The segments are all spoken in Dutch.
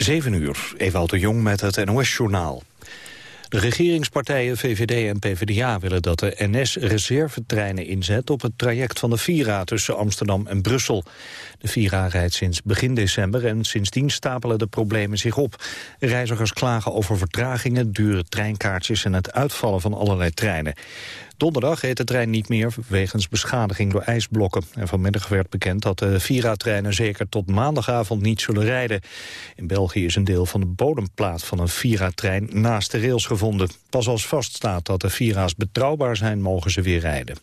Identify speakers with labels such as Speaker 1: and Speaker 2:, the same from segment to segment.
Speaker 1: 7 uur, Ewout de Jong met het NOS-journaal. De regeringspartijen VVD en PvdA willen dat de NS reservetreinen inzet op het traject van de Vira tussen Amsterdam en Brussel. De Vira rijdt sinds begin december en sindsdien stapelen de problemen zich op. Reizigers klagen over vertragingen, dure treinkaartjes en het uitvallen van allerlei treinen. Donderdag reed de trein niet meer wegens beschadiging door ijsblokken. En vanmiddag werd bekend dat de Vira-treinen zeker tot maandagavond niet zullen rijden. In België is een deel van de bodemplaat van een Vira-trein naast de rails gevonden. Pas als vaststaat dat de Vira's betrouwbaar zijn, mogen ze weer rijden.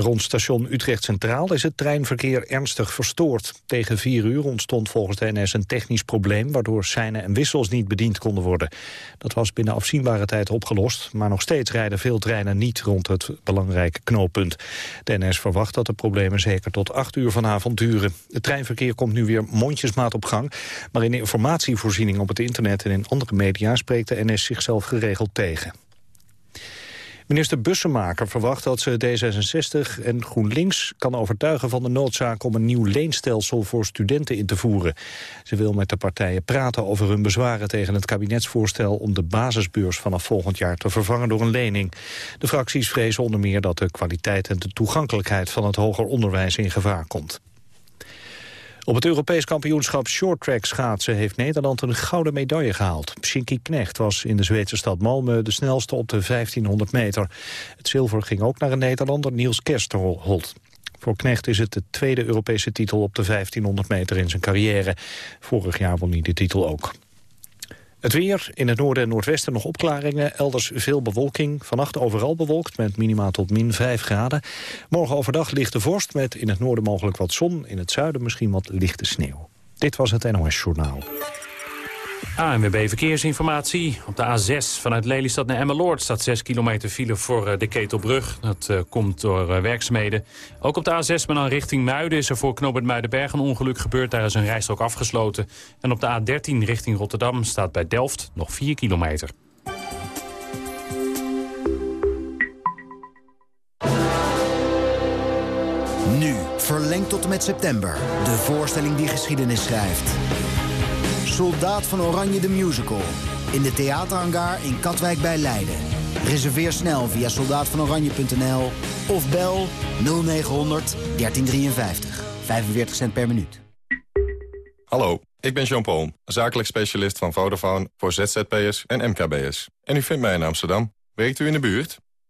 Speaker 1: Rond station Utrecht Centraal is het treinverkeer ernstig verstoord. Tegen vier uur ontstond volgens de NS een technisch probleem... waardoor seinen en wissels niet bediend konden worden. Dat was binnen afzienbare tijd opgelost... maar nog steeds rijden veel treinen niet rond het belangrijke knooppunt. De NS verwacht dat de problemen zeker tot acht uur vanavond duren. Het treinverkeer komt nu weer mondjesmaat op gang... maar in informatievoorziening op het internet en in andere media... spreekt de NS zichzelf geregeld tegen. Minister Bussemaker verwacht dat ze D66 en GroenLinks kan overtuigen van de noodzaak om een nieuw leenstelsel voor studenten in te voeren. Ze wil met de partijen praten over hun bezwaren tegen het kabinetsvoorstel om de basisbeurs vanaf volgend jaar te vervangen door een lening. De fracties vrezen onder meer dat de kwaliteit en de toegankelijkheid van het hoger onderwijs in gevaar komt. Op het Europees kampioenschap shorttrack schaatsen heeft Nederland een gouden medaille gehaald. Shinky Knecht was in de Zweedse stad Malmö de snelste op de 1500 meter. Het zilver ging ook naar een Nederlander, Niels Kersterholt. Voor Knecht is het de tweede Europese titel op de 1500 meter in zijn carrière. Vorig jaar won hij de titel ook. Het weer, in het noorden en noordwesten nog opklaringen. Elders veel bewolking. Vannacht overal bewolkt met minima tot min 5 graden. Morgen overdag lichte vorst met in het noorden mogelijk wat zon. In het zuiden misschien wat lichte sneeuw. Dit was het NOS Journaal.
Speaker 2: ANWB Verkeersinformatie. Op de A6 vanuit Lelystad naar Emmeloord staat 6 kilometer file voor eh, de Ketelbrug. Dat uh, komt door uh, werkzaamheden. Ook op de A6 maar dan richting Muiden is er voor knooppunt Muidenberg een ongeluk gebeurd. Daar is een rijstrook afgesloten. En op de A13 richting Rotterdam staat bij Delft nog 4 kilometer.
Speaker 3: Nu, verlengd tot en met september. De voorstelling die geschiedenis schrijft. Soldaat van Oranje de Musical. In de theaterhangar in Katwijk bij Leiden. Reserveer snel via soldaatvanoranje.nl of bel 0900 1353. 45 cent per minuut.
Speaker 4: Hallo, ik ben Jean-Paul, zakelijk specialist van Vodafone voor ZZP'ers en MKB'ers. En u vindt mij in Amsterdam. Werkt u in de buurt?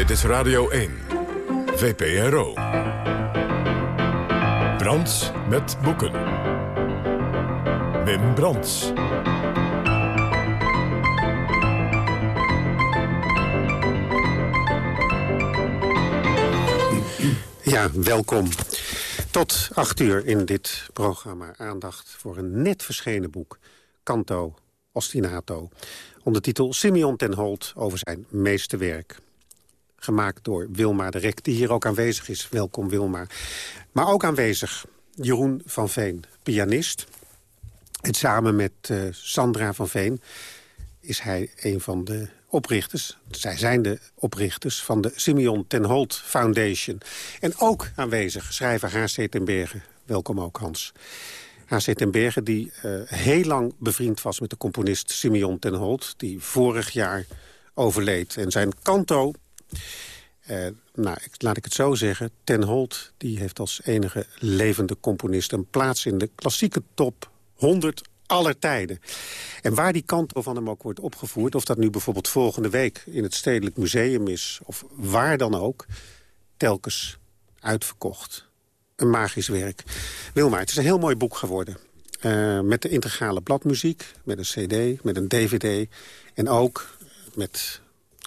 Speaker 5: Dit is Radio 1. VPRO. Brands met boeken. Wim Brands.
Speaker 6: Ja, welkom. Tot acht uur in dit programma aandacht voor een net verschenen boek. Canto Ostinato. Ondertitel Simeon ten Holt over zijn meesterwerk gemaakt door Wilma de Rek... die hier ook aanwezig is. Welkom, Wilma. Maar ook aanwezig Jeroen van Veen, pianist. En samen met uh, Sandra van Veen is hij een van de oprichters. Zij zijn de oprichters van de Simeon ten Holt Foundation. En ook aanwezig schrijver H.C. ten Berge. Welkom ook, Hans. H.C. ten Berge, die uh, heel lang bevriend was met de componist Simeon ten Holt... die vorig jaar overleed. En zijn kanto uh, nou, laat ik het zo zeggen. Ten Holt die heeft als enige levende componist... een plaats in de klassieke top 100 aller tijden. En waar die kant van hem ook wordt opgevoerd... of dat nu bijvoorbeeld volgende week in het Stedelijk Museum is... of waar dan ook, telkens uitverkocht. Een magisch werk. Wilma, het is een heel mooi boek geworden. Uh, met de integrale bladmuziek, met een cd, met een dvd... en ook met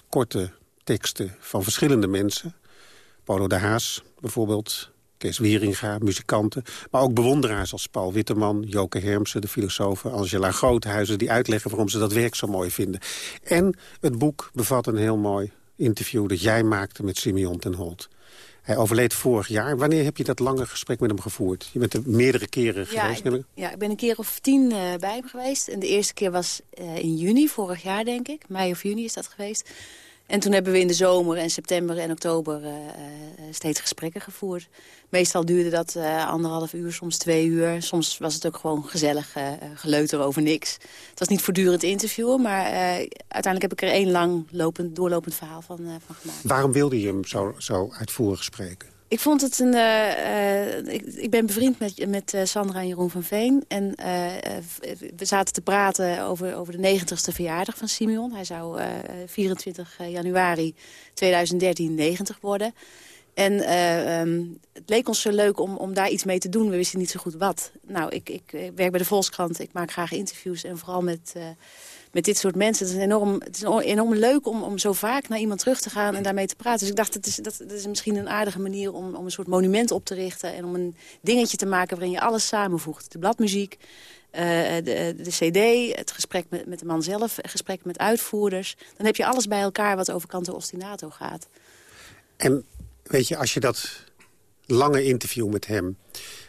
Speaker 6: korte teksten van verschillende mensen. Paulo de Haas bijvoorbeeld, Kees Wieringa, muzikanten... maar ook bewonderaars als Paul Witteman, Joke Hermsen... de filosofen Angela Groothuizen... die uitleggen waarom ze dat werk zo mooi vinden. En het boek bevat een heel mooi interview dat jij maakte met Simeon ten Holt. Hij overleed vorig jaar. Wanneer heb je dat lange gesprek met hem gevoerd? Je bent er meerdere keren
Speaker 7: ja,
Speaker 6: geweest.
Speaker 7: Ik, ja, ik ben een keer of tien uh, bij hem geweest. En de eerste keer was uh, in juni, vorig jaar denk ik. Mei of juni is dat geweest. En toen hebben we in de zomer en september en oktober uh, steeds gesprekken gevoerd. Meestal duurde dat uh, anderhalf uur, soms twee uur. Soms was het ook gewoon gezellig uh, geleuter over niks. Het was niet voortdurend interviewen, maar uiteindelijk heb ik er één lang lopend, doorlopend verhaal van, van gemaakt.
Speaker 6: Waarom wilde je hem zo, zo uitvoerig spreken?
Speaker 7: Ik vond het een... Uh, ik, ik, ben bevriend met, met Sandra en Jeroen van Veen. En uh, we zaten te praten over, over de 90ste verjaardag van Simeon. Hij zou 24 januari 2013 90 worden. En um, het leek ons zo leuk om, om daar iets mee te doen. We wisten niet zo goed wat. Nou, ik, ik, ik werk bij de Volkskrant. Ik maak graag interviews. En vooral met met dit soort mensen. Het is enorm, het is enorm leuk om, om zo vaak naar iemand terug te gaan en daarmee te praten. Dus ik dacht, dat is, dat, dat is misschien een aardige manier om, om een soort monument op te richten. En om een dingetje te maken waarin je alles samenvoegt. De bladmuziek, uh, de, de cd, het gesprek met, met de man zelf, het gesprek met uitvoerders. Dan heb je alles bij elkaar wat over Canto Ostinato gaat.
Speaker 6: En weet je, als je dat lange interview met hem...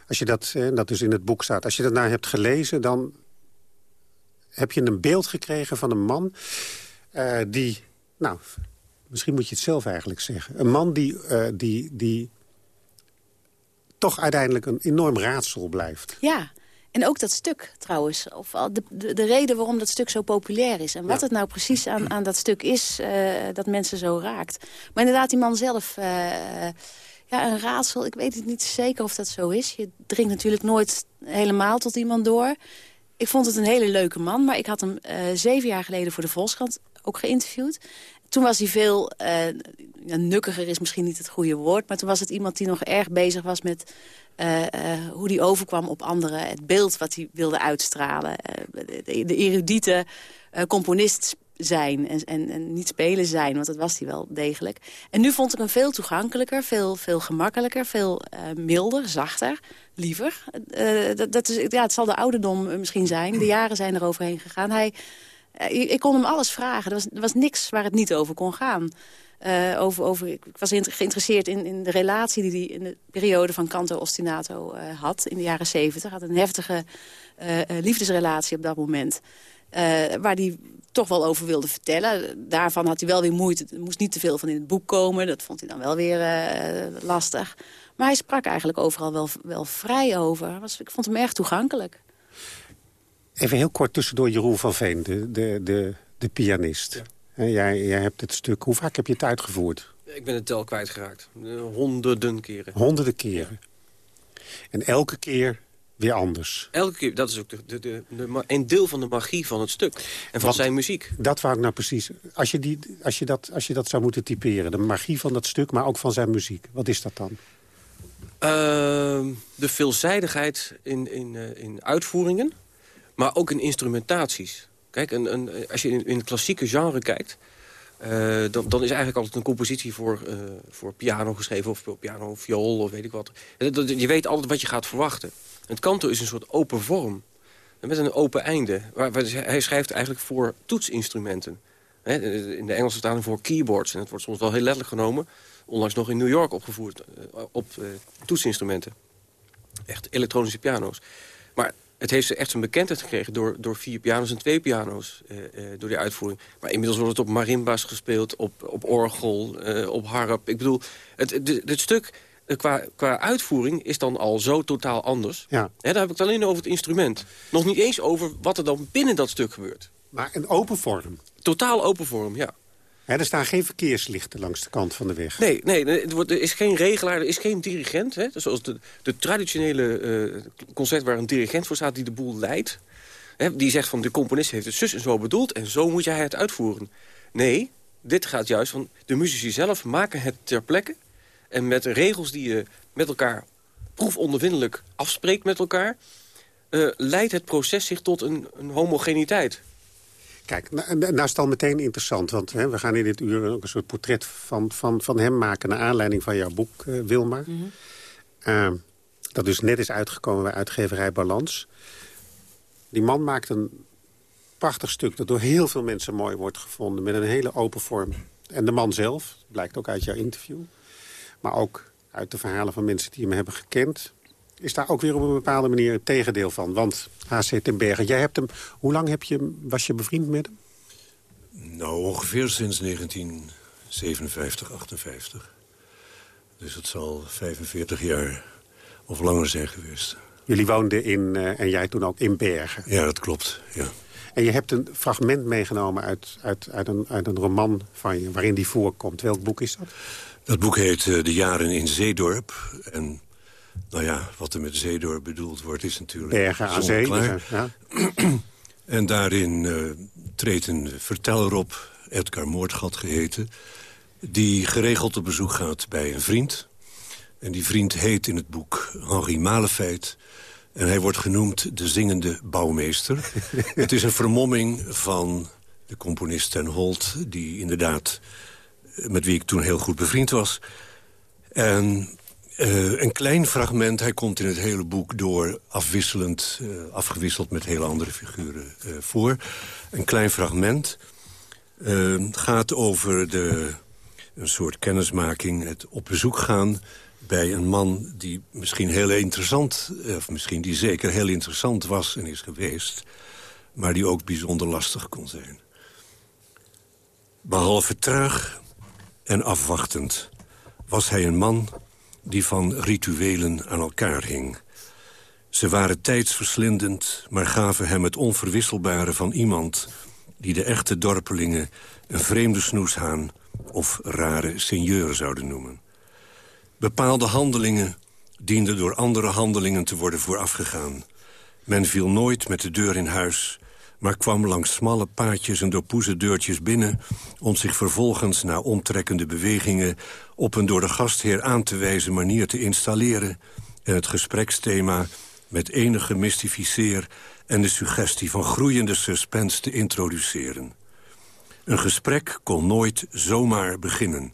Speaker 6: als je dat, dat dus in het boek staat, als je dat nou hebt gelezen... dan heb je een beeld gekregen van een man uh, die... Nou, misschien moet je het zelf eigenlijk zeggen. Een man die, uh, die, die toch uiteindelijk een enorm raadsel blijft.
Speaker 7: Ja, en ook dat stuk trouwens. Of de, de, de reden waarom dat stuk zo populair is. En wat ja. het nou precies aan, aan dat stuk is uh, dat mensen zo raakt. Maar inderdaad, die man zelf... ja, een raadsel. Ik weet het niet zeker of dat zo is. Je dringt natuurlijk nooit helemaal tot iemand door ik vond het een hele leuke man, maar ik had hem uh, zeven jaar geleden voor de Volkskrant ook geïnterviewd. Toen was hij veel, uh, nukkiger is misschien niet het goede woord... maar toen was het iemand die nog erg bezig was met uh, hoe hij overkwam op anderen. Het beeld wat hij wilde uitstralen. de, de erudite componist zijn en, en, en, niet spelen zijn, want dat was hij wel degelijk. En nu vond ik hem veel toegankelijker, veel, veel gemakkelijker, veel uh, milder, zachter, liever. Uh, dat, dat, is, ja, het zal de ouderdom misschien zijn, de jaren zijn er overheen gegaan. Hij, ik kon hem alles vragen, er was, was niks waar het niet over kon gaan. over, over, ik was geïnteresseerd in, in de relatie die hij in de periode van Canto Ostinato had, in de jaren zeventig. had een heftige liefdesrelatie op dat moment. waar hij toch wel over wilde vertellen. Daarvan had hij wel weer moeite. Er moest niet te veel van in het boek komen. Dat vond hij dan wel weer uh, lastig. Maar hij sprak eigenlijk overal wel, wel vrij over. Was, ik vond hem erg toegankelijk.
Speaker 6: Even heel kort tussendoor Jeroen van Veen, de, de, de, de pianist. Ja. Jij, jij hebt het stuk... Hoe vaak heb je het uitgevoerd?
Speaker 8: Ik ben het tel kwijtgeraakt. Honderden keren.
Speaker 6: Honderden keren. En elke keer weer anders.
Speaker 8: Elke keer, dat is ook de, de, de, de, een deel van de magie van het stuk. En van
Speaker 6: Want
Speaker 8: zijn muziek.
Speaker 6: Dat wou ik nou precies. Als je, die, als, je dat, als je dat zou moeten typeren, de magie van dat stuk, maar ook van zijn muziek. Wat is dat dan?
Speaker 8: Uh, de veelzijdigheid in, in, uh, in uitvoeringen, maar ook in instrumentaties. Kijk, een, een, als je in, in het klassieke genre kijkt... Uh, dan, dan, is eigenlijk altijd een compositie voor, uh, voor piano geschreven... of piano of viool of weet ik wat. Je weet altijd wat je gaat verwachten. Het kanto is een soort open vorm. Met een open einde. Hij schrijft eigenlijk voor toetsinstrumenten. In de Engelse vertaling voor keyboards. En het wordt soms wel heel letterlijk genomen. Onlangs nog in New York opgevoerd. Op toetsinstrumenten. Echt elektronische piano's. Maar het heeft echt zijn bekendheid gekregen door, door vier piano's en twee piano's. Uh, uh, door die uitvoering. Maar inmiddels wordt het op marimba's gespeeld, op, op orgel, uh, op harp. Ik bedoel, het, het stuk qua, qua uitvoering is dan al zo totaal anders.
Speaker 6: Ja.
Speaker 8: He, daar heb ik het alleen over het instrument. Nog niet eens over wat er dan binnen dat stuk gebeurt.
Speaker 6: Maar een open vorm?
Speaker 8: Totaal open vorm, ja.
Speaker 6: He, er staan geen verkeerslichten langs de kant van de weg.
Speaker 8: Nee, nee er is geen regelaar, er is geen dirigent. Hè? Zoals de, de traditionele uh, concert waar een dirigent voor staat die de boel leidt. Hè? Die zegt van de componist heeft het zus en zo bedoeld... en zo moet jij het uitvoeren. Nee, dit gaat juist van de muzici zelf maken het ter plekke... en met regels die je met elkaar proefondervindelijk afspreekt met elkaar... Uh, leidt het proces zich tot een, een homogeniteit.
Speaker 6: Kijk, nou, nou is het al meteen interessant, want hè, we gaan in dit uur ook een soort portret van, van, van hem maken... naar aanleiding van jouw boek, uh, Wilma. Mm -hmm. Uh, dat dus net is uitgekomen bij uitgeverij Balans. Die man maakt een prachtig stuk dat door heel veel mensen mooi wordt gevonden... met een hele open vorm. En de man zelf, blijkt ook uit jouw interview... maar ook uit de verhalen van mensen die hem hebben gekend... is daar ook weer op een bepaalde manier het tegendeel van. Want H.C. ten Berge, jij hebt hem... Hoe lang heb je, was je bevriend met hem?
Speaker 9: Nou, ongeveer sinds 1957, 58. Dus het zal 45 jaar of langer zijn geweest.
Speaker 6: Jullie woonden in, uh, en jij toen ook in Bergen?
Speaker 9: Ja, dat klopt, ja.
Speaker 6: En je hebt een fragment meegenomen uit, uit, uit, een, uit een roman van je, waarin die voorkomt. Welk boek is dat?
Speaker 9: Dat boek heet uh, De Jaren in Zeedorp. En nou ja, wat er met Zeedorp bedoeld wordt is natuurlijk...
Speaker 6: Bergen aan zee. Ja.
Speaker 9: en daarin uh, treedt een verteller op, Edgar Moordgat geheten... die geregeld op bezoek gaat bij een vriend. En die vriend heet in het boek Henri Malefeit... En hij wordt genoemd de zingende bouwmeester. het is een vermomming van de componist Ten Holt... die inderdaad, met wie ik toen heel goed bevriend was. En uh, een klein fragment, hij komt in het hele boek door... afwisselend, uh, afgewisseld met hele andere figuren uh, voor. Een klein fragment gaat over de, een soort kennismaking... het op bezoek gaan bij een man die misschien heel interessant... of misschien die zeker heel interessant was en is geweest... maar die ook bijzonder lastig kon zijn. Behalve traag en afwachtend was hij een man die van rituelen aan elkaar hing. Ze waren tijdsverslindend, maar gaven hem het onverwisselbare van iemand... die de echte dorpelingen een vreemde snoeshaan of rare seigneur zouden noemen. Bepaalde handelingen dienden door andere handelingen te worden voorafgegaan. Men viel nooit met de deur in huis, maar kwam langs smalle paadjes en doorpoeze deurtjes binnen... om zich vervolgens na omtrekkende bewegingen... op een door de gastheer aan te wijzen manier te installeren... en het gespreksthema met enige mystificeer... en de suggestie van groeiende suspense te introduceren. Een gesprek kon nooit zomaar beginnen...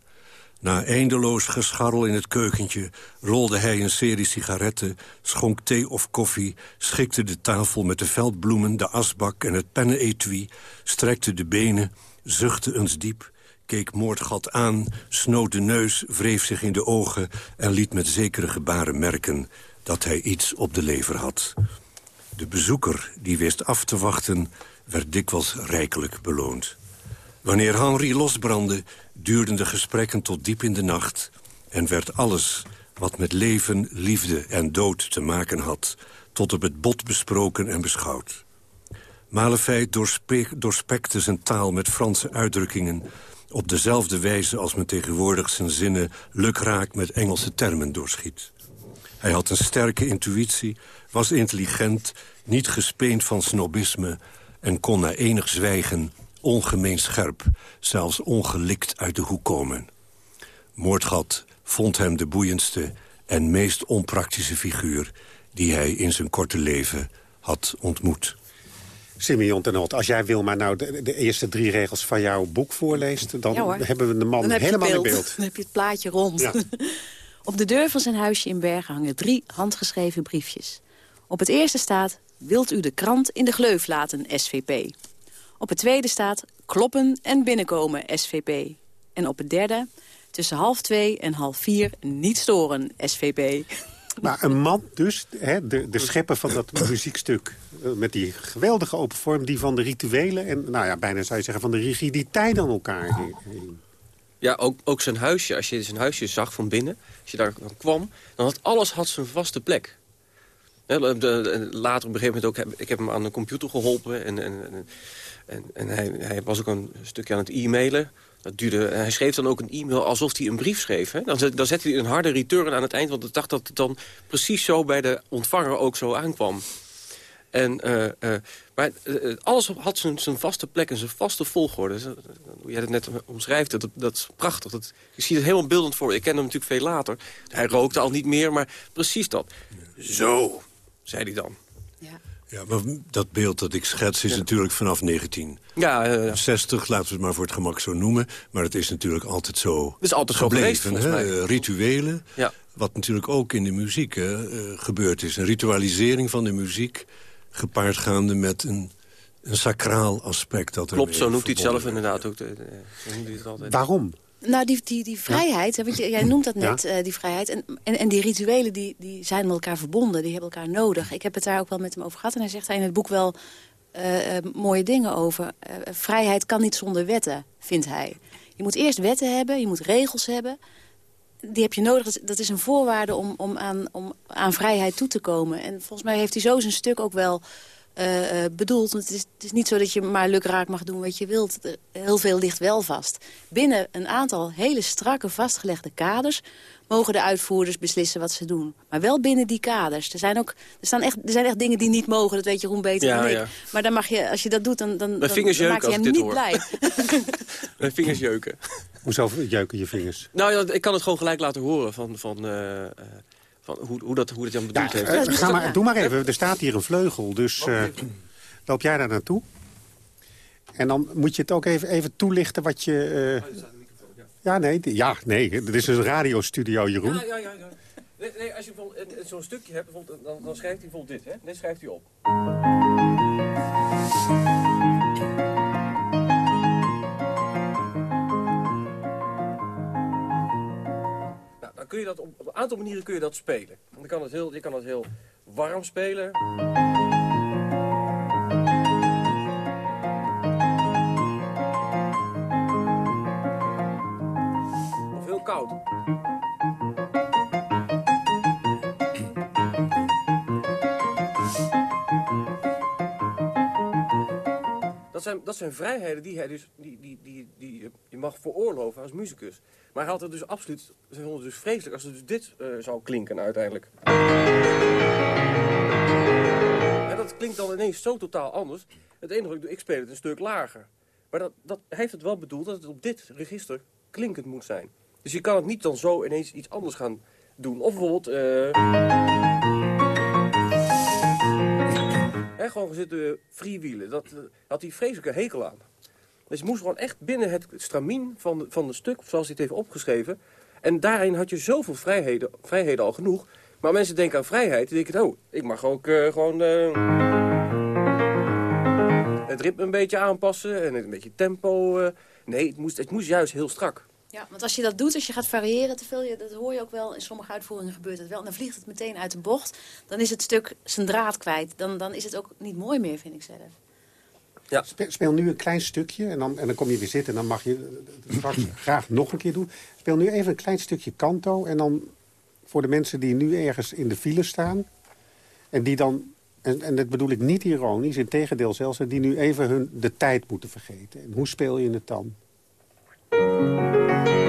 Speaker 9: Na eindeloos gescharrel in het keukentje rolde hij een serie sigaretten... schonk thee of koffie, schikte de tafel met de veldbloemen... de asbak en het pennenetui, strekte de benen, zuchtte eens diep... keek moordgat aan, snoot de neus, wreef zich in de ogen... en liet met zekere gebaren merken dat hij iets op de lever had. De bezoeker, die wist af te wachten, werd dikwijls rijkelijk beloond. Wanneer Henri losbrandde, duurden de gesprekken tot diep in de nacht... en werd alles wat met leven, liefde en dood te maken had... tot op het bot besproken en beschouwd. Malefeit doorspekte zijn taal met Franse uitdrukkingen... op dezelfde wijze als men tegenwoordig zijn zinnen... lukraak met Engelse termen doorschiet. Hij had een sterke intuïtie, was intelligent... niet gespeend van snobisme en kon na enig zwijgen ongemeen scherp, zelfs ongelikt uit de hoek komen. Moordgat vond hem de boeiendste en meest onpraktische figuur... die hij in zijn korte leven had ontmoet.
Speaker 6: Simeon ten Holt, als jij wil maar nou de, de, eerste drie regels van jouw boek voorleest... dan hebben we de man helemaal in beeld.
Speaker 7: Dan heb je het plaatje rond. Ja. Op de deur van zijn huisje in Bergen hangen drie handgeschreven briefjes. Op het eerste staat... Wilt u de krant in de gleuf laten, SVP? Op het tweede staat kloppen en binnenkomen SVP. En op het derde tussen half twee en half vier niet storen SVP.
Speaker 6: Maar een man dus, hè, de, de schepper van dat muziekstuk... Eh, met die geweldige open vorm, die van de rituelen... en nou ja, bijna zou je zeggen van de rigiditeit aan elkaar heen.
Speaker 8: Ja, ook, ook zijn huisje. Als je zijn huisje zag van binnen, als je daar kwam... dan had alles had zijn vaste plek. Later op een gegeven moment ook, ik heb hem aan de computer geholpen... en, en en, en hij, hij, was ook een stukje aan het e-mailen. Dat duurde, hij schreef dan ook een e-mail alsof hij een brief schreef. Hè? Dan, dan zette hij een harde return aan het eind... want ik dacht dat het dan precies zo bij de ontvanger ook zo aankwam. En, uh, uh, maar uh, alles had zijn, zijn vaste plek en zijn vaste volgorde. Hoe jij het net omschrijft, dat, dat is prachtig. Dat, je ziet het helemaal beeldend voor. Ik ken hem natuurlijk veel later. Hij rookte al niet meer, maar precies dat. Zo, zei hij dan.
Speaker 9: Ja, maar dat beeld dat ik schets is natuurlijk vanaf 1960, ja, laten we het maar voor het gemak zo noemen. Maar het is natuurlijk altijd zo
Speaker 8: Het is altijd
Speaker 9: gebleven,
Speaker 8: zo geweest,
Speaker 9: hè? Rituelen, wat natuurlijk ook in de muziek uh, gebeurd is. Een ritualisering van de muziek, gepaardgaande met een, een sacraal aspect. Dat
Speaker 8: Klopt, zo noemt hij het zelf inderdaad ook. De,
Speaker 6: het altijd. Waarom?
Speaker 7: Nou, die, die, die vrijheid, want jij noemt dat net, ja. uh, die vrijheid. En, en, en die rituelen die, die zijn met elkaar verbonden, die hebben elkaar nodig. Ik heb het daar ook wel met hem over gehad. En hij zegt daar in het boek wel uh, uh, mooie dingen over. vrijheid kan niet zonder wetten, vindt hij. Je moet eerst wetten hebben, je moet regels hebben. Die heb je nodig. Dat is een voorwaarde om, om, aan, om aan vrijheid toe te komen. En volgens mij heeft hij zo zijn stuk ook wel uh, bedoeld. Het is, het is niet zo dat je maar lukraak mag doen wat je wilt. Heel veel ligt wel vast. Binnen een aantal hele strakke vastgelegde kaders mogen de uitvoerders beslissen wat ze doen. Maar wel binnen die kaders. Er zijn, ook, er staan echt, er zijn echt dingen die niet mogen, dat weet Jeroen beter ja, dan ik. Ja. Maar dan mag je, als je dat doet, dan, dan, dan, dan maak je hem niet hoor. blij.
Speaker 8: Mijn vingers jeuken.
Speaker 6: Hoezo jeuken je vingers?
Speaker 8: Nou ja, ik kan het gewoon gelijk laten horen van... van uh, van hoe, hoe, dat, hoe dat Jan bedoeld ja, heeft.
Speaker 6: Ga maar, doe maar even, er staat hier een vleugel, dus uh, loop jij daar naartoe. En dan moet je het ook even, even toelichten wat je... Uh, ja, nee, ja, nee, dit is een radiostudio, Jeroen.
Speaker 8: Ja, ja, ja. ja. Nee, nee, als je zo'n stukje hebt, dan, dan schrijft hij bijvoorbeeld dit. Hè? Dit schrijft hij op. kun je dat op, op, een aantal manieren kun je dat spelen. Je kan het heel, je kan het heel warm spelen. Of heel koud. Dat zijn, vrijheden die, hij dus, die, die, die, die je mag veroorloven als muzikus. Maar hij had het dus absoluut, ze het dus vreselijk als het dus dit uh, zou klinken uiteindelijk. En dat klinkt dan ineens zo totaal anders. Het enige wat ik doe, ik speel het een stuk lager. Maar dat, dat heeft het wel bedoeld dat het op dit register klinkend moet zijn. Dus je kan het niet dan zo ineens iets anders gaan doen. Of bijvoorbeeld... Uh... Gewoon zitten freewheelen. Dat uh, had hij vreselijke hekel aan. Dus je moest gewoon echt binnen het stramien van, de, van het stuk, zoals hij het heeft opgeschreven. En daarin had je zoveel vrijheden, vrijheden al genoeg. Maar mensen denken aan vrijheid, die denken, oh, ik mag ook uh, gewoon het ritme een beetje aanpassen en een beetje tempo. Nee, het moest, het moest juist heel strak.
Speaker 7: Ja, want als je dat doet, als je gaat variëren te veel, dat hoor je ook wel, in sommige uitvoeringen gebeurt het wel. En dan vliegt het meteen uit de bocht. Dan is het stuk zijn draad kwijt. Dan, dan is het ook niet mooi meer, vind ik zelf.
Speaker 6: Ja. Speel, nu een klein stukje en dan, en dan kom je weer zitten en dan mag je het straks graag nog een keer doen. Speel nu even een klein stukje kanto en dan voor de mensen die nu ergens in de file staan... en die dan, en, en dat bedoel ik niet ironisch, in tegendeel zelfs... die nu even hun, de tijd moeten vergeten. En hoe speel je het dan? Música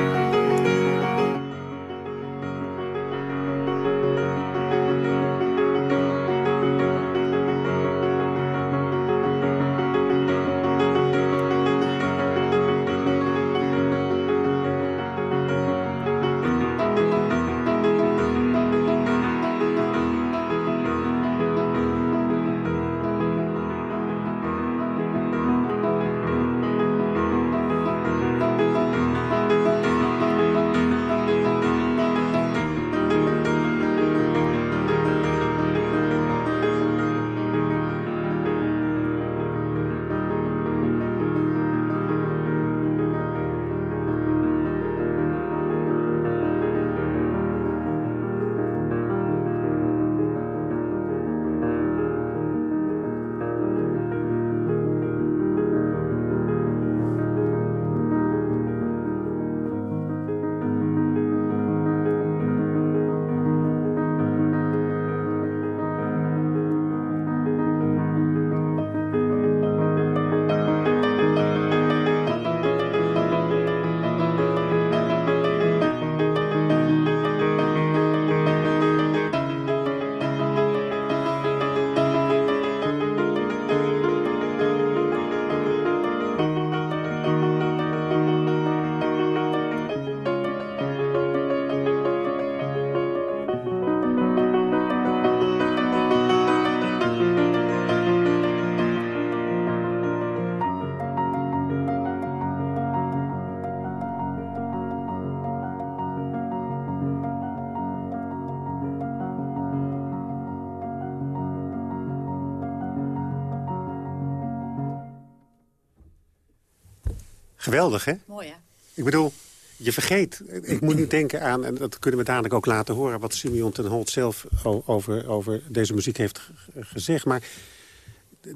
Speaker 6: Geweldig, hè?
Speaker 7: Mooi, hè?
Speaker 6: Ik bedoel, je vergeet. Ik moet nu denken aan, en dat kunnen we dadelijk ook laten horen... wat Simeon ten Holt zelf over, over deze muziek heeft gezegd. Maar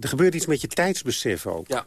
Speaker 6: er gebeurt iets met je tijdsbesef ook.
Speaker 8: Ja.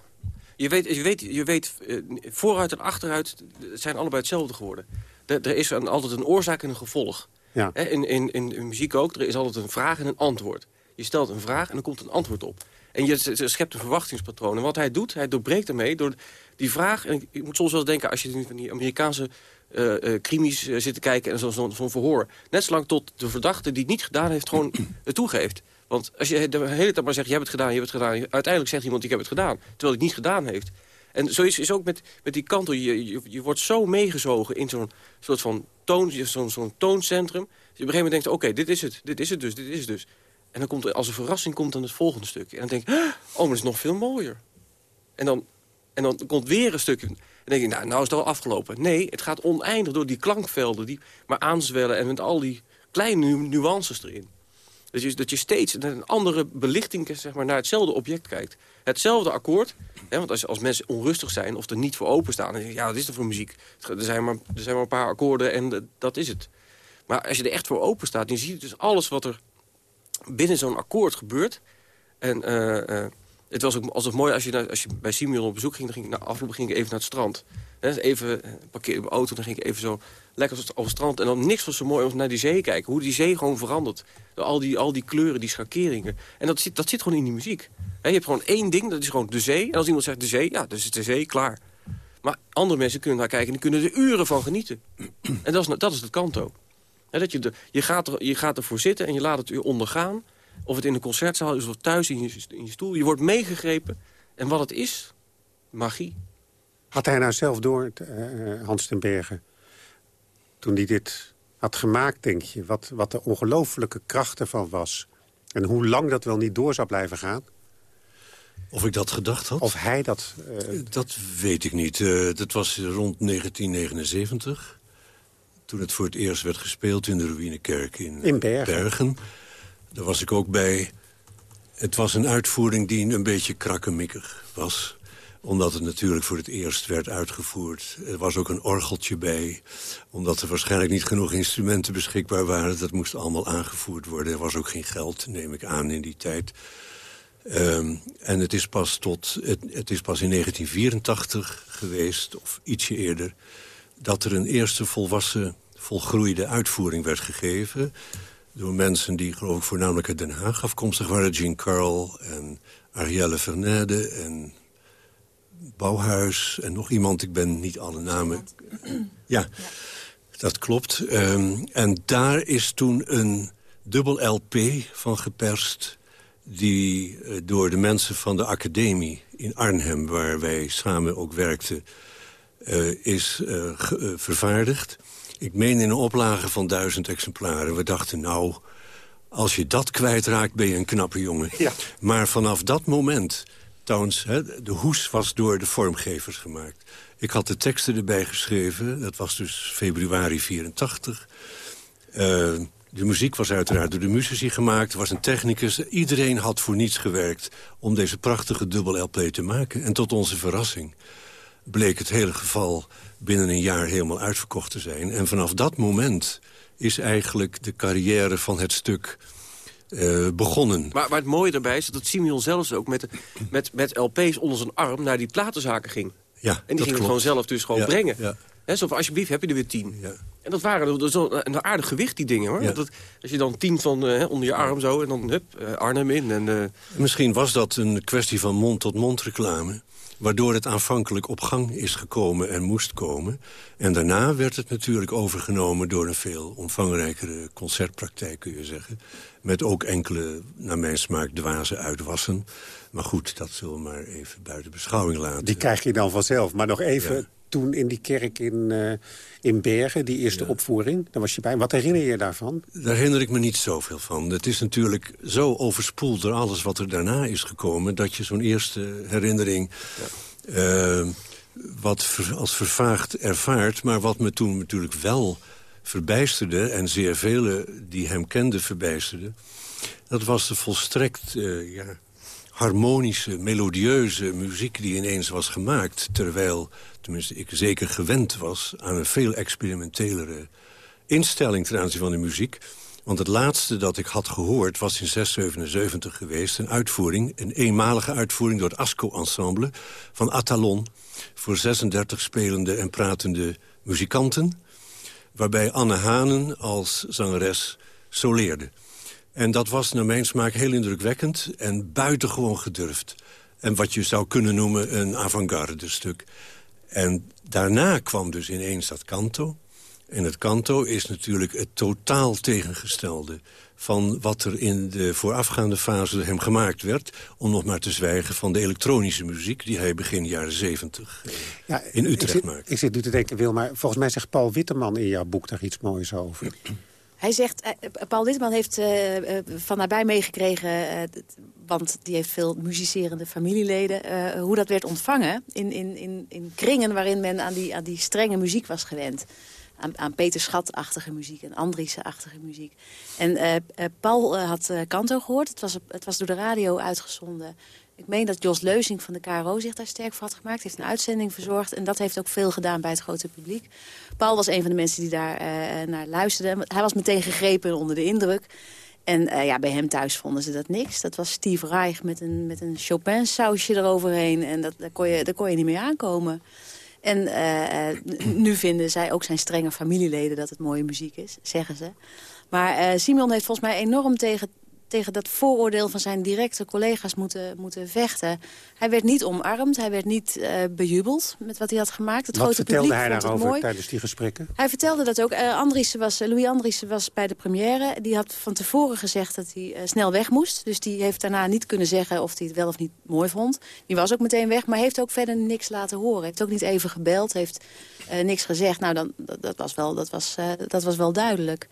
Speaker 8: Je weet, je weet, je weet uh, vooruit en achteruit zijn allebei hetzelfde geworden. Er, er is een, altijd een oorzaak en een gevolg.
Speaker 6: Ja.
Speaker 8: In, in, in, muziek ook, er is altijd een vraag en een antwoord. Je stelt een vraag en er komt een antwoord op. En je schept een verwachtingspatroon. En wat hij doet, hij doorbreekt ermee door die vraag... en ik moet soms wel denken, als je van die Amerikaanse uh, uh, zit te kijken... en zo'n zo, verhoor, net zolang tot de verdachte die het niet gedaan heeft... gewoon het toegeeft. Want als je de hele tijd maar zegt, je hebt het gedaan, je hebt het gedaan... uiteindelijk zegt iemand, ik heb het gedaan, terwijl het niet gedaan heeft. En zo is, ook met, met die kantel. Je, je, je wordt zo meegezogen in zo'n soort van toon, zo'n zo'n tooncentrum. Dat je op een gegeven moment denkt, oké, dit is het, dit is het dus, dit is het dus. En dan komt als een verrassing komt dan het volgende stuk. En dan denk je, oh, maar dat is nog veel mooier. En dan, en dan komt weer een stukje. En denk je, nou, nou is het al afgelopen. Nee, het gaat oneindig door die klankvelden die maar aanzwellen... en met al die kleine nuances erin. Dat je, dat je steeds een andere belichting zeg maar, naar hetzelfde object kijkt. Hetzelfde akkoord. Hè, want als, als mensen onrustig zijn of er niet voor openstaan... dan denk je, ja, wat is er voor muziek? Er zijn maar, er zijn maar een paar akkoorden en dat is het. Maar als je er echt voor open staat, dan zie je dus alles wat er binnen zo'n akkoord gebeurt. En uh, uh, het was ook altijd mooi als je, als je bij Simeon op bezoek ging... dan ging ik na afloop ging ik even naar het strand. even uh, parkeerde mijn auto, dan ging ik even zo lekker op het strand. En dan niks was zo mooi om naar die zee kijken. Hoe die zee gewoon verandert. Door al die, al die kleuren, die schakeringen. En dat zit, dat zit gewoon in die muziek. je hebt gewoon één ding, dat is gewoon de zee. En als iemand zegt de zee, ja, dus is de zee, klaar. Maar andere mensen kunnen daar kijken en die kunnen er uren van genieten. En dat is, dat is het kanto. dat je, de, je, gaat er, je gaat ervoor zitten en je laat het u ondergaan. Of het in de concertzaal is of thuis in je, in je stoel. Je wordt meegegrepen. En wat het is, magie.
Speaker 6: Had hij nou zelf door, uh, Hans ten Bergen, toen hij dit had gemaakt, denk je... wat, wat de ongelooflijke kracht ervan was... en hoe lang dat wel niet door zou blijven gaan?
Speaker 9: Of ik dat gedacht had?
Speaker 6: Of hij dat... Uh...
Speaker 9: Dat weet ik niet. Uh, dat was rond 1979. Toen het voor het eerst werd gespeeld in de Ruïnekerk in,
Speaker 6: in Bergen.
Speaker 9: Bergen. Daar was ik ook bij. Het was een uitvoering die een beetje krakkemikkig was omdat het natuurlijk voor het eerst werd uitgevoerd. Er was ook een orgeltje bij. Omdat er waarschijnlijk niet genoeg instrumenten beschikbaar waren. Dat moest allemaal aangevoerd worden. Er was ook geen geld, neem ik aan, in die tijd. Um, en het is, pas tot, het, het is pas in 1984 geweest, of ietsje eerder... dat er een eerste volwassen, volgroeide uitvoering werd gegeven door mensen die geloof ik voornamelijk uit Den Haag afkomstig waren. Jean Carl en Arielle Vernede en Bouwhuis en nog iemand. Ik ben niet alle namen... Ja, dat klopt. Um, en daar is toen een dubbel LP van geperst... die uh, door de mensen van de academie in Arnhem... waar wij samen ook werkten, uh, is uh, vervaardigd. Ik meen in een oplage van duizend exemplaren. We dachten, nou, als je dat kwijtraakt, ben je een knappe jongen.
Speaker 6: Ja.
Speaker 9: Maar vanaf dat moment, trouwens, hè, de hoes was door de vormgevers gemaakt. Ik had de teksten erbij geschreven, dat was dus februari 84. Uh, de muziek was uiteraard door de muzici gemaakt. Er was een technicus. Iedereen had voor niets gewerkt om deze prachtige dubbel LP te maken. En tot onze verrassing bleek het hele geval binnen een jaar helemaal uitverkocht te zijn. En vanaf dat moment is eigenlijk de carrière van het stuk uh, begonnen.
Speaker 8: Maar, maar het mooie daarbij is dat Simeon zelfs ook met, met, met LP's onder zijn arm... naar die platenzaken ging.
Speaker 9: Ja,
Speaker 8: en die ging gewoon zelf dus gewoon
Speaker 9: ja,
Speaker 8: brengen.
Speaker 9: Ja.
Speaker 8: He, zo van, alsjeblieft, heb je er weer tien.
Speaker 9: Ja.
Speaker 8: En dat waren zo een aardig gewicht, die dingen. hoor.
Speaker 9: Ja.
Speaker 8: Dat, als je dan tien van uh, onder je arm zo en dan hup, uh, Arnhem in. En, uh...
Speaker 9: Misschien was dat een kwestie van mond-tot-mond reclame waardoor het aanvankelijk op gang is gekomen en moest komen. En daarna werd het natuurlijk overgenomen door een veel omvangrijkere concertpraktijk, kun je zeggen. Met ook enkele, naar mijn smaak, dwaze uitwassen. Maar goed, dat zullen we maar even buiten beschouwing laten.
Speaker 6: Die krijg je dan vanzelf. Maar nog even, ja. Toen in die kerk in, uh, in Bergen, die eerste ja. opvoering, daar was je bij. Wat herinner je daarvan?
Speaker 9: Daar herinner ik me niet zoveel van. Het is natuurlijk zo overspoeld door alles wat er daarna is gekomen... dat je zo'n eerste herinnering... Ja. Uh, wat ver, als vervaagd ervaart, maar wat me toen natuurlijk wel verbijsterde... en zeer velen die hem kenden verbijsterden... dat was de volstrekt uh, ja, harmonische, melodieuze muziek die ineens was gemaakt... terwijl, tenminste ik zeker gewend was... aan een veel experimentelere instelling ten aanzien van de muziek. Want het laatste dat ik had gehoord was in 677 geweest... een uitvoering, een eenmalige uitvoering door het ASCO-ensemble... van Atalon voor 36 spelende en pratende muzikanten... waarbij Anne Hanen als zangeres soleerde. En dat was naar mijn smaak heel indrukwekkend en buitengewoon gedurfd. En wat je zou kunnen noemen een avant-garde stuk. En daarna kwam dus ineens dat kanto. En het kanto is natuurlijk het totaal tegengestelde van wat er in de voorafgaande fase hem gemaakt werd... om nog maar te zwijgen van de elektronische muziek... die hij begin jaren zeventig eh, ja, in Utrecht maakte.
Speaker 6: Ik zit nu te denken, Wil, maar volgens mij zegt Paul Witteman in jouw boek daar iets moois over.
Speaker 7: Hij zegt, uh, Paul Witteman heeft uh, van nabij meegekregen... want die heeft veel muzicerende familieleden... hoe dat werd ontvangen in, in, in, in kringen waarin men aan die, aan die strenge muziek was gewend aan, aan Peter Schat-achtige muziek en Andriessen-achtige muziek. En uh, Paul uh, had Kanto gehoord. Het was, het was door de radio uitgezonden. Ik meen dat Jos Leuzing van de KRO zich daar sterk voor had gemaakt. heeft een uitzending verzorgd. En dat heeft ook veel gedaan bij het grote publiek. Paul was een van de mensen die daar naar luisterden. Hij was meteen gegrepen onder de indruk. En ja, bij hem thuis vonden ze dat niks. Dat was Steve Reich met een, met een Chopin-sausje eroverheen. En dat, daar, kon je, daar kon je niet mee aankomen. En uh, nu vinden zij ook zijn strenge familieleden dat het mooie muziek is, zeggen ze. Maar uh, Simon heeft volgens mij enorm tegen tegen dat vooroordeel van zijn directe collega's moeten, moeten vechten. Hij werd niet omarmd, hij werd niet uh, bejubeld met wat hij had gemaakt. Het
Speaker 6: wat
Speaker 7: grote
Speaker 6: vertelde hij
Speaker 7: daarover
Speaker 6: tijdens die gesprekken?
Speaker 7: Hij vertelde dat ook. Uh, Andriessen was, uh, Louis Andriessen was bij de première. Die had van tevoren gezegd dat hij snel weg moest. Dus die heeft daarna niet kunnen zeggen of hij het wel of niet mooi vond. Die was ook meteen weg, maar heeft ook verder niks laten horen. Heeft ook niet even gebeld, heeft niks gezegd. Nou, dan, dat, dat was, wel, dat was, dat was wel duidelijk.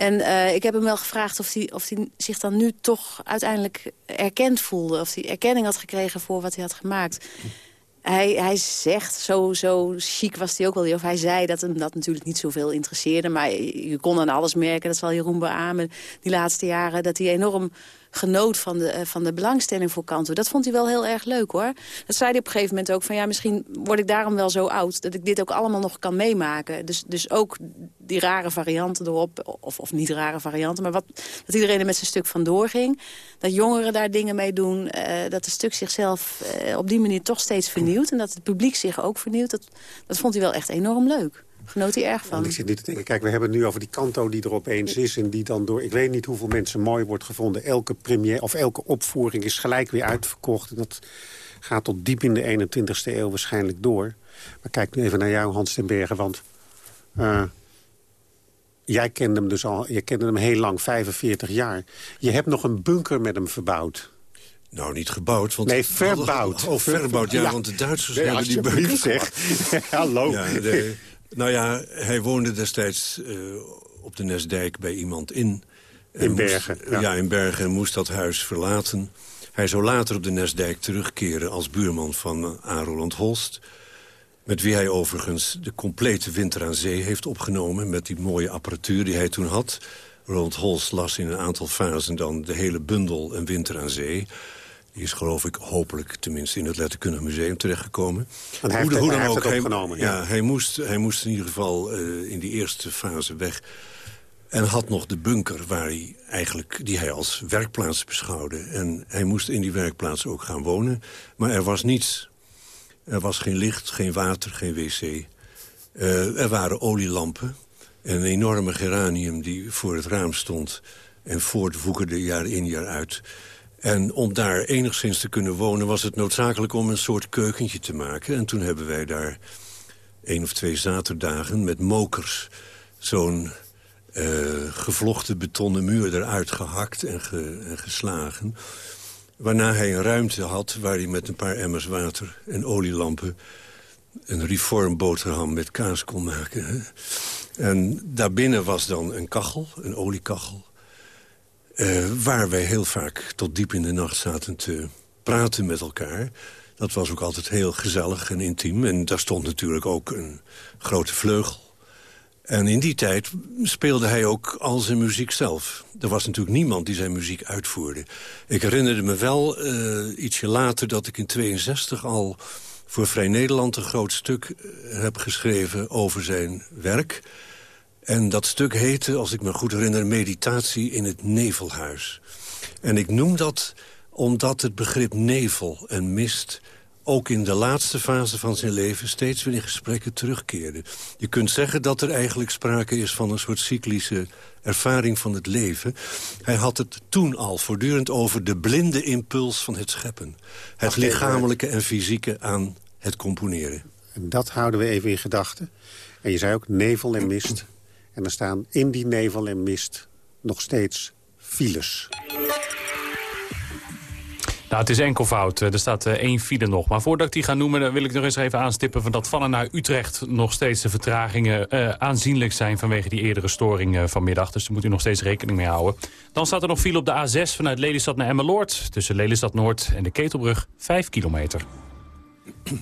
Speaker 7: En uh, ik heb hem wel gevraagd of hij of zich dan nu toch uiteindelijk erkend voelde. Of hij erkenning had gekregen voor wat hij had gemaakt. Hij, hij zegt, zo, zo chic was hij ook wel. Of hij zei dat hem dat natuurlijk niet zoveel interesseerde. Maar je kon aan alles merken, dat zal Jeroen beamen... die laatste jaren, dat hij enorm genoot van de, eh, van de belangstelling voor Kanto. Dat vond hij wel heel erg leuk, hoor. Dat zei hij op een gegeven moment ook van... ja, misschien word ik daarom wel zo oud... dat ik dit ook allemaal nog kan meemaken. Dus, dus ook die rare varianten erop, of, of niet rare varianten... maar wat, dat iedereen er met zijn stuk vandoor ging. Dat jongeren daar dingen mee doen. Uh, dat het stuk zichzelf uh, op die manier toch steeds vernieuwt. En dat het publiek zich ook vernieuwt. Dat, dat vond hij wel echt enorm leuk genoot hij erg van.
Speaker 6: ik zit nu te denken, kijk, we hebben het nu over die kanto die er opeens is... en die dan door, ik weet niet hoeveel mensen mooi wordt gevonden. Elke première of elke opvoering is gelijk weer uitverkocht. En dat gaat tot diep in de 21ste eeuw waarschijnlijk door. Maar kijk nu even naar jou, Hans ten Bergen, want... Uh, jij kende hem dus al, je kende hem heel lang, 45 jaar. Je hebt nog een bunker met hem verbouwd.
Speaker 9: Nou, niet gebouwd. Want
Speaker 6: nee, verbouwd.
Speaker 9: Oh, verbouwd, ja, want de Duitsers hebben die bunker
Speaker 6: zeg. Hallo.
Speaker 9: Ja, de, nou ja, hij woonde destijds uh, op de Nesdijk bij iemand in.
Speaker 6: In Bergen.
Speaker 9: ja. in Bergen en moest dat huis verlaten. Hij zou later op de Nesdijk terugkeren als buurman van uh, A. Roland Holst. Met wie hij overigens de complete winter aan zee heeft opgenomen... met die mooie apparatuur die hij toen had. Roland Holst las in een aantal fasen dan de hele bundel Een winter aan zee... Die is geloof ik hopelijk tenminste in het Letterkundig Museum terechtgekomen.
Speaker 6: En hij, hoe, heeft, hoe dan hij ook, heeft opgenomen.
Speaker 9: Ja, ja, hij, moest, hij moest in ieder geval uh, in die eerste fase weg. En had nog de bunker waar hij eigenlijk, die hij als werkplaats beschouwde. En hij moest in die werkplaats ook gaan wonen. Maar er was niets. Er was geen licht, geen water, geen wc. Uh, er waren olielampen. En een enorme geranium die voor het raam stond... en voortwoekerde jaar in jaar uit... En om daar enigszins te kunnen wonen was het noodzakelijk om een soort keukentje te maken. En toen hebben wij daar één of twee zaterdagen met mokers... zo'n uh, gevlochten betonnen muur eruit gehakt en, en, geslagen. Waarna hij een ruimte had waar hij met een paar emmers water en olielampen... een reformboterham met kaas kon maken. En daarbinnen was dan een kachel, een oliekachel uh, waar wij heel vaak tot diep in de nacht zaten te praten met elkaar. Dat was ook altijd heel gezellig en intiem. En daar stond natuurlijk ook een grote vleugel. En in die tijd speelde hij ook al zijn muziek zelf. Er was natuurlijk niemand die zijn muziek uitvoerde. Ik herinnerde me wel uh, ietsje later dat ik in 62 al voor Vrij Nederland een groot stuk eh, heb geschreven over zijn werk. En dat stuk heette, als ik me goed herinner, Meditatie in het Nevelhuis. En ik noem dat omdat het begrip nevel en mist ook in de laatste fase van zijn leven steeds weer in gesprekken terugkeerde. Je kunt zeggen dat er eigenlijk sprake is van een soort cyclische ervaring van het leven. Hij had het toen al voortdurend over de blinde impuls van het scheppen. Het lichamelijke en fysieke aan het componeren.
Speaker 6: En dat houden we even in gedachten. En je zei ook nevel en mist. En er staan in die nevel en mist nog steeds files.
Speaker 2: Nou, het is enkelvoud. Er staat uh, één file nog. Maar voordat ik die ga noemen, wil ik nog eens even aanstippen... van dat vallen naar Utrecht nog steeds de vertragingen uh, aanzienlijk zijn... vanwege die eerdere storing uh, vanmiddag. Dus daar moet u nog steeds rekening mee houden. Dan staat er nog file op de A6 vanuit Lelystad naar Emmeloord. Tussen Lelystad Noord en de Ketelbrug, 5 kilometer.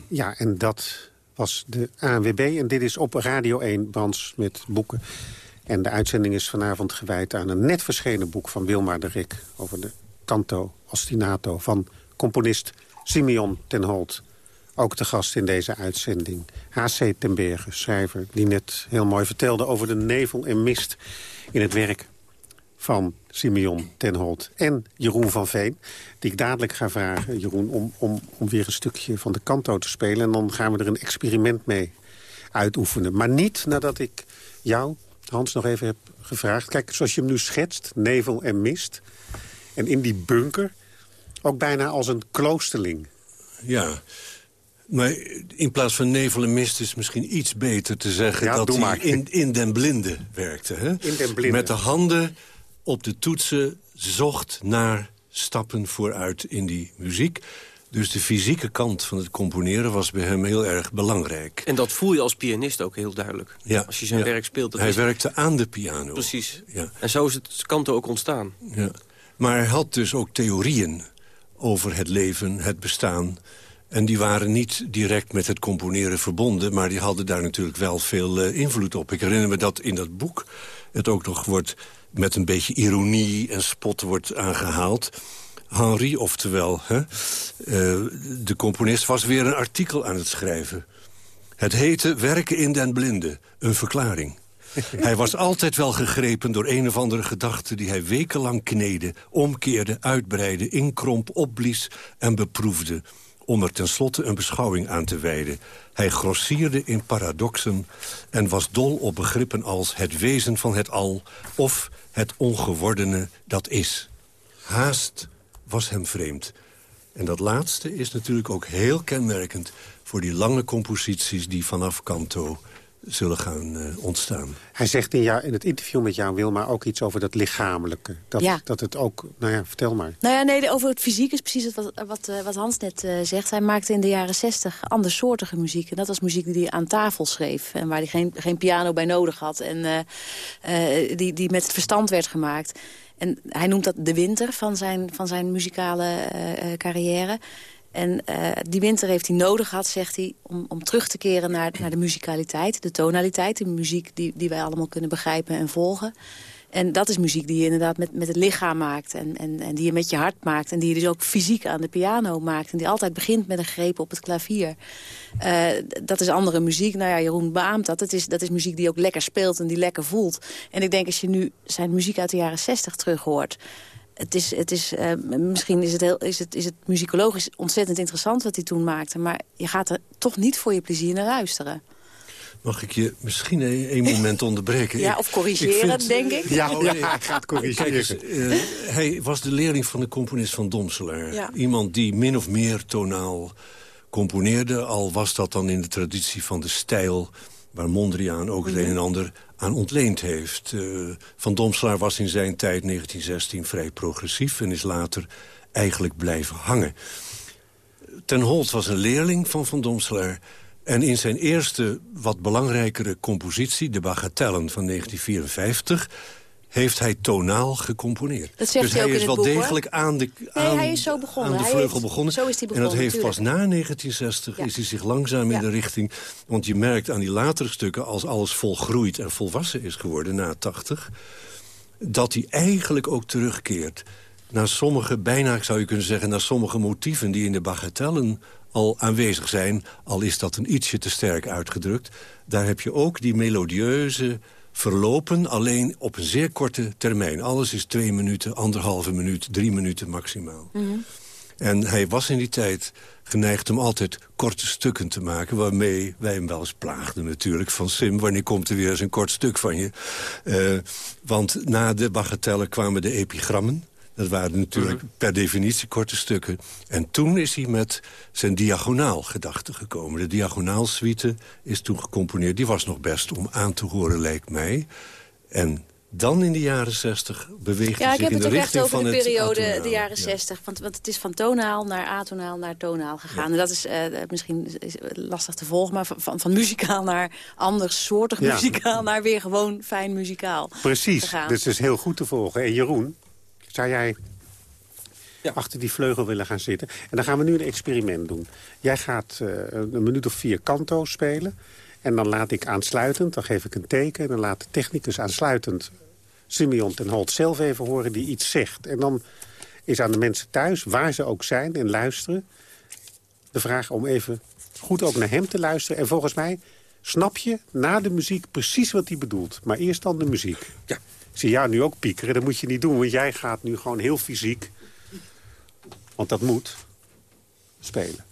Speaker 6: Ja, en dat was de ANWB. En dit is op Radio 1, Brands met boeken. En de uitzending is vanavond gewijd aan een net verschenen boek van Wilma de Rik... over de canto ostinato van componist Simeon ten Holt. Ook de gast in deze uitzending. H.C. ten Berge, schrijver, die net heel mooi vertelde... over de nevel en mist in het werk van Simeon ten Holt. En Jeroen van Veen, die ik dadelijk ga vragen, Jeroen... om, om, om weer een stukje van de kanto te spelen. En dan gaan we er een experiment mee uitoefenen. Maar niet nadat ik jou, Hans, nog even heb gevraagd. Kijk, zoals je hem nu schetst, nevel en mist... En in die bunker ook bijna als een kloosterling.
Speaker 9: Ja, maar in plaats van nevel en mist is misschien iets beter te zeggen... dat hij in, in den blinde werkte. Hè?
Speaker 6: In den blinde.
Speaker 9: Met de handen op de toetsen zocht naar stappen vooruit in die muziek. Dus de fysieke kant van het componeren was bij hem heel erg belangrijk.
Speaker 8: En dat voel je als pianist ook heel duidelijk.
Speaker 9: Ja,
Speaker 8: als je zijn werk speelt.
Speaker 9: Hij werkte aan de piano.
Speaker 8: Precies. Ja. En zo is het kanto ook ontstaan.
Speaker 9: Ja. Maar hij had dus ook theorieën over het leven, het bestaan. En die waren niet direct met het componeren verbonden... maar die hadden daar natuurlijk wel veel uh, invloed op. Ik herinner me dat in dat boek het ook nog wordt... met een beetje ironie en spot wordt aangehaald. Henri, oftewel, hè, uh, de componist, was weer een artikel aan het schrijven. Het heette Werken in den Blinde, een verklaring. hij was altijd wel gegrepen door een of andere gedachte... die hij wekenlang kneden, omkeerde, uitbreidde, inkromp, opblies en beproefde om er tenslotte een beschouwing aan te wijden. Hij grossierde in paradoxen en was dol op begrippen als het wezen van het al... of het ongewordene dat is. Haast was hem vreemd. En dat laatste is natuurlijk ook heel kenmerkend... voor die lange composities die vanaf Canto zullen gaan uh, ontstaan.
Speaker 6: Hij zegt in, jou, in het interview met jou, Wilma, ook iets over dat lichamelijke. Dat, ja. dat het ook, nou ja, vertel maar.
Speaker 7: Nou ja, nee, over het fysiek is precies wat, wat, wat Hans net uh, zegt. Hij maakte in de jaren zestig andersoortige muziek. En dat was muziek die hij aan tafel schreef. En waar hij geen, geen piano bij nodig had. En uh, die, die met het verstand werd gemaakt. En hij noemt dat de winter van zijn, van zijn muzikale carrière. En uh, die winter heeft hij nodig gehad, zegt hij, om, om terug te keren naar, naar de muzikaliteit, de tonaliteit, de muziek die, die wij allemaal kunnen begrijpen en volgen. En dat is muziek die je inderdaad met, met het lichaam maakt en, en, en die je met je hart maakt. En die je dus ook fysiek aan de piano maakt. En die altijd begint met een greep op het klavier. Uh, dat is andere muziek. Nou ja, Jeroen beaamt dat. Dat is, dat is muziek die ook lekker speelt en die lekker voelt. En ik denk als je nu zijn muziek uit de jaren zestig terug hoort het is, het is, uh, misschien is het, heel, is, het, is het muzikologisch ontzettend interessant wat hij toen maakte. Maar je gaat er toch niet voor je plezier naar luisteren.
Speaker 9: Mag ik je misschien een, een moment onderbreken?
Speaker 7: ja, of corrigeren, denk ik.
Speaker 6: Ja, ja, ja gaat corrigeren. Eens, uh,
Speaker 9: hij was de leerling van de componist van Domselaar. Ja. Iemand die min of meer tonaal componeerde. Al was dat dan in de traditie van de stijl waar Mondriaan ook het mhm. een en ander aan ontleend heeft. Uh, van Domslaar was in zijn tijd, 1916, vrij progressief... en is later eigenlijk blijven hangen. Ten Holt was een leerling van Van Domslaar... en in zijn eerste, wat belangrijkere compositie... de Bagatellen van 1954 heeft hij tonaal gecomponeerd.
Speaker 7: Dat zegt
Speaker 9: dus
Speaker 7: hij
Speaker 9: hij,
Speaker 7: ook
Speaker 9: is wel
Speaker 7: boek, hoor.
Speaker 9: degelijk aan de,
Speaker 7: Nee,
Speaker 9: aan,
Speaker 7: hij is zo begonnen.
Speaker 9: aan de
Speaker 7: Hij
Speaker 9: vleugel
Speaker 7: heeft-
Speaker 9: begonnen.
Speaker 7: zo is hij
Speaker 9: en dat
Speaker 7: begonnen,
Speaker 9: heeft pas na 1960
Speaker 7: Ja.
Speaker 9: is hij zich langzaam
Speaker 7: Ja.
Speaker 9: in de richting... want je merkt aan die latere stukken, als alles volgroeit en volwassen is geworden na 80... dat hij eigenlijk ook terugkeert naar sommige, bijna zou je kunnen zeggen... naar sommige motieven die in de bagatellen al aanwezig zijn... al is dat een ietsje te sterk uitgedrukt. Daar heb je ook die melodieuze verlopen, alleen op een zeer korte termijn. Alles is twee minuten, anderhalve minuut, drie minuten maximaal. En hij was in die tijd geneigd om altijd korte stukken te maken... waarmee wij hem wel eens plaagden natuurlijk. Van Sim, wanneer komt er weer eens een kort stuk van je? Eh, want na de bagatellen kwamen de epigrammen. Dat waren natuurlijk per definitie korte stukken. En toen is hij met zijn diagonaalgedachte gekomen. De diagonaalsuite is toen gecomponeerd. Die was nog best om aan te horen, lijkt mij. En dan in de jaren zestig beweegt
Speaker 7: Ja,
Speaker 9: hij
Speaker 7: ik
Speaker 9: zich
Speaker 7: heb
Speaker 9: in
Speaker 7: het
Speaker 9: de
Speaker 7: ook echt
Speaker 9: richting
Speaker 7: over
Speaker 9: van
Speaker 7: de
Speaker 9: het
Speaker 7: periode, de jaren
Speaker 9: Ja.
Speaker 7: 60. Want, want het is van tonaal naar atonaal naar tonaal gegaan. En dat is eh, misschien is het lastig te volgen, maar van, van, van muzikaal naar anders soortig
Speaker 6: Ja.
Speaker 7: muzikaal... naar weer gewoon fijn muzikaal
Speaker 6: Precies, dus het is heel goed te volgen. En Jeroen, zou jij achter die vleugel willen gaan zitten? En dan gaan we nu een experiment doen. Jij gaat eh, een minuut of vier kanto spelen. En dan laat ik aansluitend, dan geef ik een teken... en dan laat de technicus aansluitend Simeon ten Holt zelf even horen die iets zegt. En dan is aan de mensen thuis, waar ze ook zijn en luisteren... de vraag om even goed ook naar hem te luisteren. En volgens mij snap je na de muziek precies wat hij bedoelt. Maar eerst dan de muziek.
Speaker 8: Ja.
Speaker 6: Zie jou nu ook piekeren, dat moet je niet doen. Want jij gaat nu gewoon heel fysiek, want dat moet, spelen.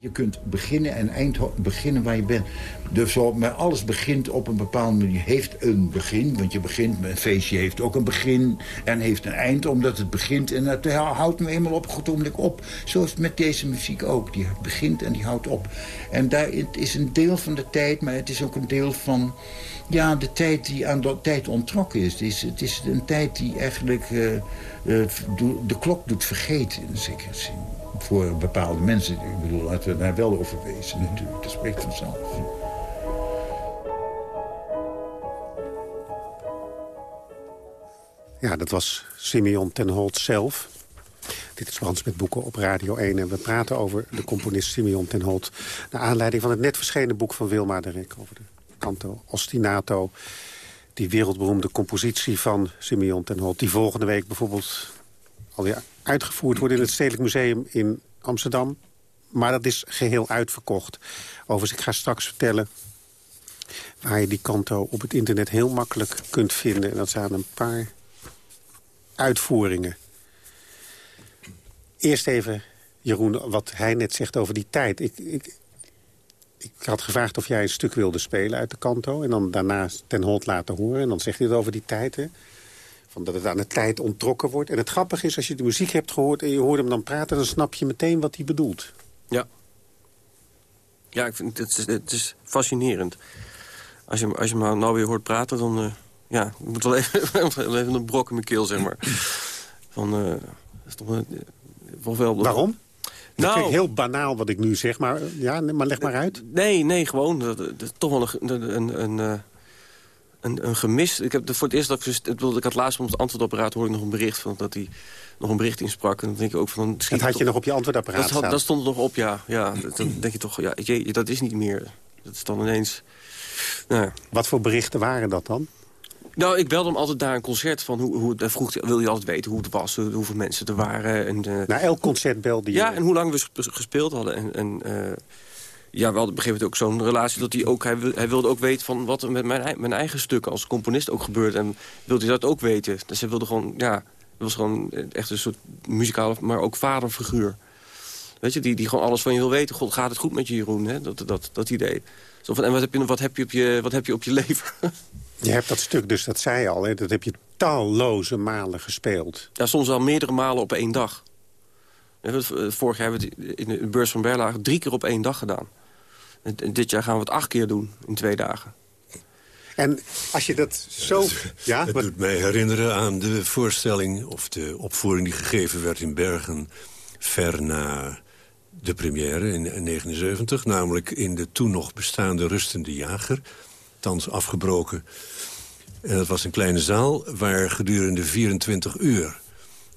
Speaker 10: Je kunt beginnen en eind beginnen waar je bent. Dus alles begint op een bepaald manier. Heeft een begin, want je begint met een feestje heeft ook een begin en heeft een eind omdat het begint. En dat houdt me eenmaal op een op. Zo is het met deze muziek ook. Die begint en die houdt op. En daar, het is een deel van de tijd, maar het is ook een deel van ja, de tijd die aan de tijd ontrokken is. Het is, het is een tijd die eigenlijk uh, de klok doet vergeten in zekere zin voor bepaalde mensen. Ik bedoel, laten we daar wel over wezen natuurlijk. Dat spreekt vanzelf.
Speaker 6: Ja, dat was Simeon ten Holt zelf. Dit is Frans met Boeken op Radio 1. En we praten over de componist Simeon ten Holt... naar aanleiding van het net verschenen boek van Wilma de Rek... over de canto Ostinato. Die wereldberoemde compositie van Simeon ten Holt... die volgende week bijvoorbeeld alweer uitgevoerd wordt in het Stedelijk Museum in Amsterdam. Maar dat is geheel uitverkocht. Overigens, ik ga straks vertellen waar je die kanto op het internet heel makkelijk kunt vinden. En dat zijn een paar uitvoeringen. Eerst even, Jeroen, wat hij net zegt over die tijd. Ik, ik, ik had gevraagd of jij een stuk wilde spelen uit de kanto... en dan daarna ten Holt laten horen. En dan zegt hij het over die tijd, hè? Van dat het aan de tijd ontrokken wordt. En het grappige is, als je de muziek hebt gehoord en je hoort hem dan praten... dan snap je meteen wat hij bedoelt.
Speaker 8: Ja. Ja, ik vind het, is, het is fascinerend. Als je, als je me nou weer hoort praten, dan... Uh, ja, ik moet wel even, even een brok in mijn keel, zeg maar. Van, uh, is toch, uh, wel,
Speaker 6: Waarom? Nou, is heel banaal wat ik nu zeg, maar, ja, maar leg maar uit.
Speaker 8: Nee, nee, gewoon. Dat, dat, toch wel een, een, een, een, een gemis. Ik heb voor het eerst dat ik, ik, ik had laatst op het antwoordapparaat hoorde ik nog een bericht van dat hij nog een bericht insprak. En dan denk ik ook van.
Speaker 6: Dat had je nog op je antwoordapparaat
Speaker 8: dat, dat stond er nog op, ja. ja. Dan denk je toch, ja, dat is niet meer. Dat is dan ineens. Nou.
Speaker 6: Wat voor berichten waren dat dan?
Speaker 8: Nou, ik belde hem altijd naar een concert. Van hoe, hoe, vroeg wil je altijd weten hoe het was, hoeveel mensen er waren. En, uh,
Speaker 6: Naar elk concert belde je?
Speaker 8: Ja, en hoe lang we gespeeld hadden. En, en uh, ja, we hadden op een gegeven moment ook zo'n relatie dat hij ook... Hij, hij, wilde ook weten van wat er met mijn, mijn eigen stukken als componist ook gebeurt. En wilde hij dat ook weten. Dus hij wilde gewoon, ja... Het was gewoon echt een soort muzikale, maar ook vaderfiguur. Weet je, die, die gewoon alles van je wil weten. God, gaat het goed met je, Jeroen? Hè? Dat, dat, dat idee. Zo van, en wat heb, je, wat, heb je op je, wat heb je op je lever?
Speaker 6: Je hebt dat stuk, dus dat zei je al, hè? dat heb je talloze malen gespeeld.
Speaker 8: Ja, soms al meerdere malen op één dag. Vorig jaar hebben we het in de beurs van Berlage drie keer op één dag gedaan. En dit jaar gaan we het acht keer doen in twee dagen.
Speaker 6: En als je dat zo... Ja,
Speaker 9: het doet mij herinneren aan de voorstelling... of de opvoering die gegeven werd in Bergen... ver na de première in 1979. Namelijk in de toen nog bestaande Rustende Jager. Thans afgebroken. En dat was een kleine zaal waar gedurende 24 uur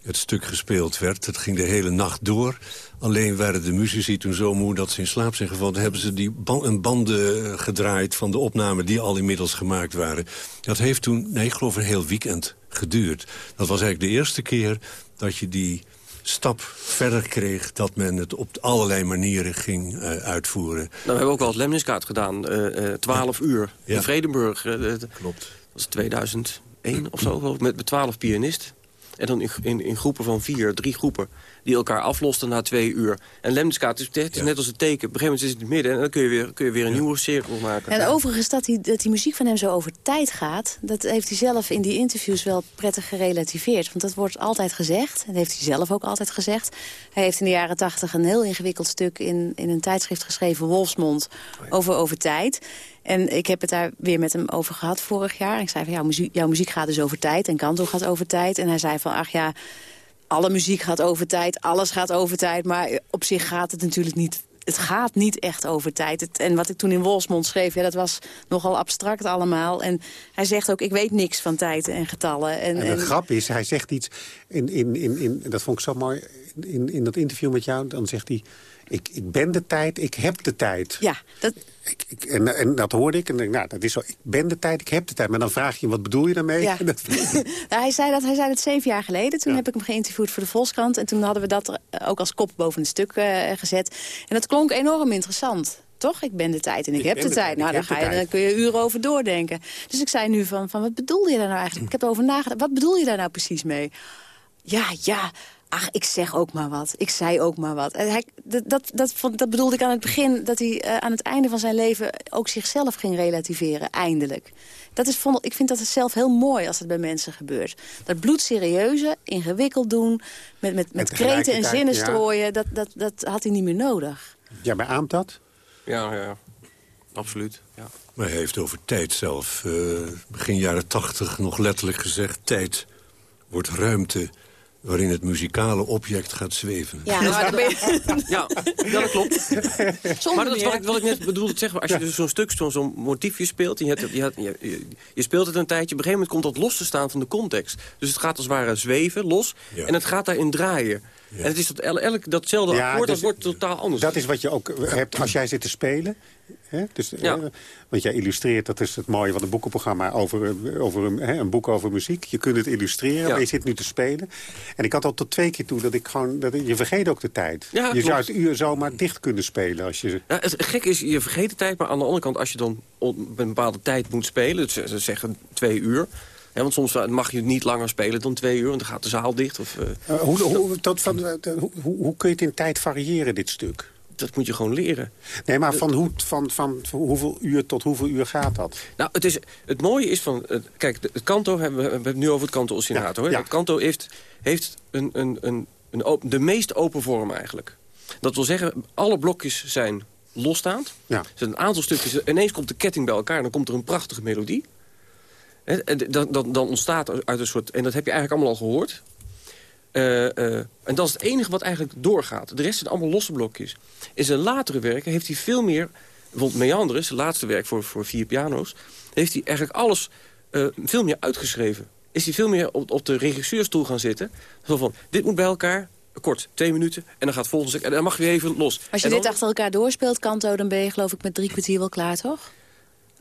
Speaker 9: het stuk gespeeld werd. Het ging de hele nacht door. Alleen waren de muzici toen zo moe dat ze in slaap zijn gevallen. hebben ze die een banden gedraaid van de opnamen die al inmiddels gemaakt waren. Dat heeft toen, nee, ik geloof een heel weekend geduurd. Dat was eigenlijk de eerste keer dat je die stap verder kreeg... dat men het op allerlei manieren ging uh, uitvoeren. Nou,
Speaker 8: we hebben ook wel het Lemniskaart gedaan. Uh, uh, 12 uur in Vredenburg.
Speaker 9: Klopt. Dat
Speaker 8: was 2001 of zo, met, met 12 pianisten. En dan in, in, groepen van vier, drie groepen die elkaar aflosten na twee uur. En Lemniskaat is, het is net als het teken. Op een gegeven moment is het in het midden en dan kun je weer, kun je weer een nieuwe cirkel maken.
Speaker 7: En overigens dat die, dat die muziek van hem zo over tijd gaat... dat heeft hij zelf in die interviews wel prettig gerelativeerd. Want dat wordt altijd gezegd. En dat heeft hij zelf ook altijd gezegd. Hij heeft in de jaren tachtig een heel ingewikkeld stuk... in, in een tijdschrift geschreven, Wolfsmond, oh over, over tijd. En ik heb het daar weer met hem over gehad vorig jaar. Ik zei van, jouw muziek, jouw muziek gaat dus over tijd en Kanto gaat over tijd. En hij zei van, ach ja, alle muziek gaat over tijd, alles gaat over tijd. Maar op zich gaat het natuurlijk niet het gaat niet echt over tijd. Het, en wat ik toen in Wolsmond schreef, ja, dat was nogal abstract allemaal. En hij zegt ook, ik weet niks van tijd en getallen.
Speaker 6: En, en de grap is, hij zegt iets, in, in, in, in, dat vond ik zo mooi, in, in dat interview met jou, dan zegt hij... Ik, ik ben de tijd, ik heb de tijd.
Speaker 7: Ja, dat...
Speaker 6: Ik, ik, en, en, dat hoorde ik en denk, nou, dat is zo. Ik ben de tijd, ik heb de tijd. Maar dan vraag je, wat bedoel je daarmee? Ja.
Speaker 7: nou, hij, zei dat, hij zei dat zeven jaar geleden. Toen heb ik hem geïnterviewd voor de Volkskrant. En toen hadden we dat ook als kop boven het stuk uh, gezet. En dat klonk enorm interessant toch? Ik ben de tijd en ik, heb de, tijd. Nou, dan, ga je, dan kun je uren over doordenken. Dus ik zei nu van, van wat bedoel je daar nou eigenlijk? Ik heb erover nagedacht. Wat bedoel je daar nou precies mee? Ja, ja, Ach, ik zeg ook maar wat. Ik zei ook maar wat. Hij, dat, dat, dat, dat bedoelde ik aan het begin, dat hij uh, aan het einde van zijn leven ook zichzelf ging relativeren, eindelijk. Dat is, vond, ik vind dat het zelf heel mooi als het bij mensen gebeurt. Dat bloedserieuze, ingewikkeld doen, met, met, met kreten en zinnen strooien, dat, dat, dat had hij niet meer nodig.
Speaker 6: Ja, beaamt dat?
Speaker 8: Ja, ja, absoluut. Ja.
Speaker 9: Maar hij heeft over tijd zelf, uh, begin jaren tachtig, nog letterlijk gezegd... tijd wordt ruimte waarin het muzikale object gaat zweven.
Speaker 8: Ja, ja, dat, ja, dat klopt. maar dat is wat ik, wat ik net bedoelde te zeggen. Als je dus zo'n stuk, zo'n motiefje speelt... En je, hebt, je, je, je, speelt het een tijdje... op een gegeven moment komt dat los te staan van de context. Dus het gaat als het ware zweven, los. En het gaat daarin draaien. En het is dat, elk, datzelfde akkoord, dat dus wordt totaal anders.
Speaker 6: Dat is wat je ook hebt als jij zit te spelen. Hè? Dus, ja. uh, want jij illustreert, dat is het mooie van het boekenprogramma... over, over een, hè, een boek over muziek. Je kunt het illustreren, maar je zit nu te spelen. En ik had al tot twee keer toe dat ik gewoon... Dat, je vergeet ook de tijd. Je zou het uur zomaar dicht kunnen spelen. Als je...
Speaker 8: Het gek is, je vergeet de tijd, maar aan de andere kant... als je dan op een bepaalde tijd moet spelen, dus ze zeggen twee uur... Ja, want soms mag je niet langer spelen dan twee uur, want dan gaat de zaal dicht. Of,
Speaker 6: uh, hoe, hoe, tot van, hoe, hoe kun je het in tijd variëren, dit stuk?
Speaker 8: dat moet je gewoon leren.
Speaker 6: Nee, maar van, hoe, van, van, hoeveel uur tot hoeveel uur gaat dat?
Speaker 8: Nou, het, is, het mooie is van... kijk, het kanto, hebben we, we hebben het nu over het kanto-oscinator. Ja, ja. Het kanto heeft, heeft een, een, een, een open, de meest open vorm eigenlijk. Dat wil zeggen, alle blokjes zijn losstaand. Ja. Er zijn een aantal stukjes... Ineens komt de ketting bij elkaar en dan komt er een prachtige melodie. En dan, dan, dan ontstaat uit een soort... En dat heb je eigenlijk allemaal al gehoord. Uh, uh, en dat is het enige wat eigenlijk doorgaat. De rest zijn allemaal losse blokjes. In zijn latere werken heeft hij veel meer... Bijvoorbeeld Meandrus, het laatste werk voor, voor vier piano's... heeft hij eigenlijk alles uh, veel meer uitgeschreven. Is hij veel meer op, op de regisseurstoel gaan zitten. Zo van, dit moet bij elkaar, kort, twee minuten... en dan gaat volgens en dan mag je even los.
Speaker 7: Als je dit achter elkaar doorspeelt, Kanto... dan ben je geloof ik met drie kwartier wel klaar, toch?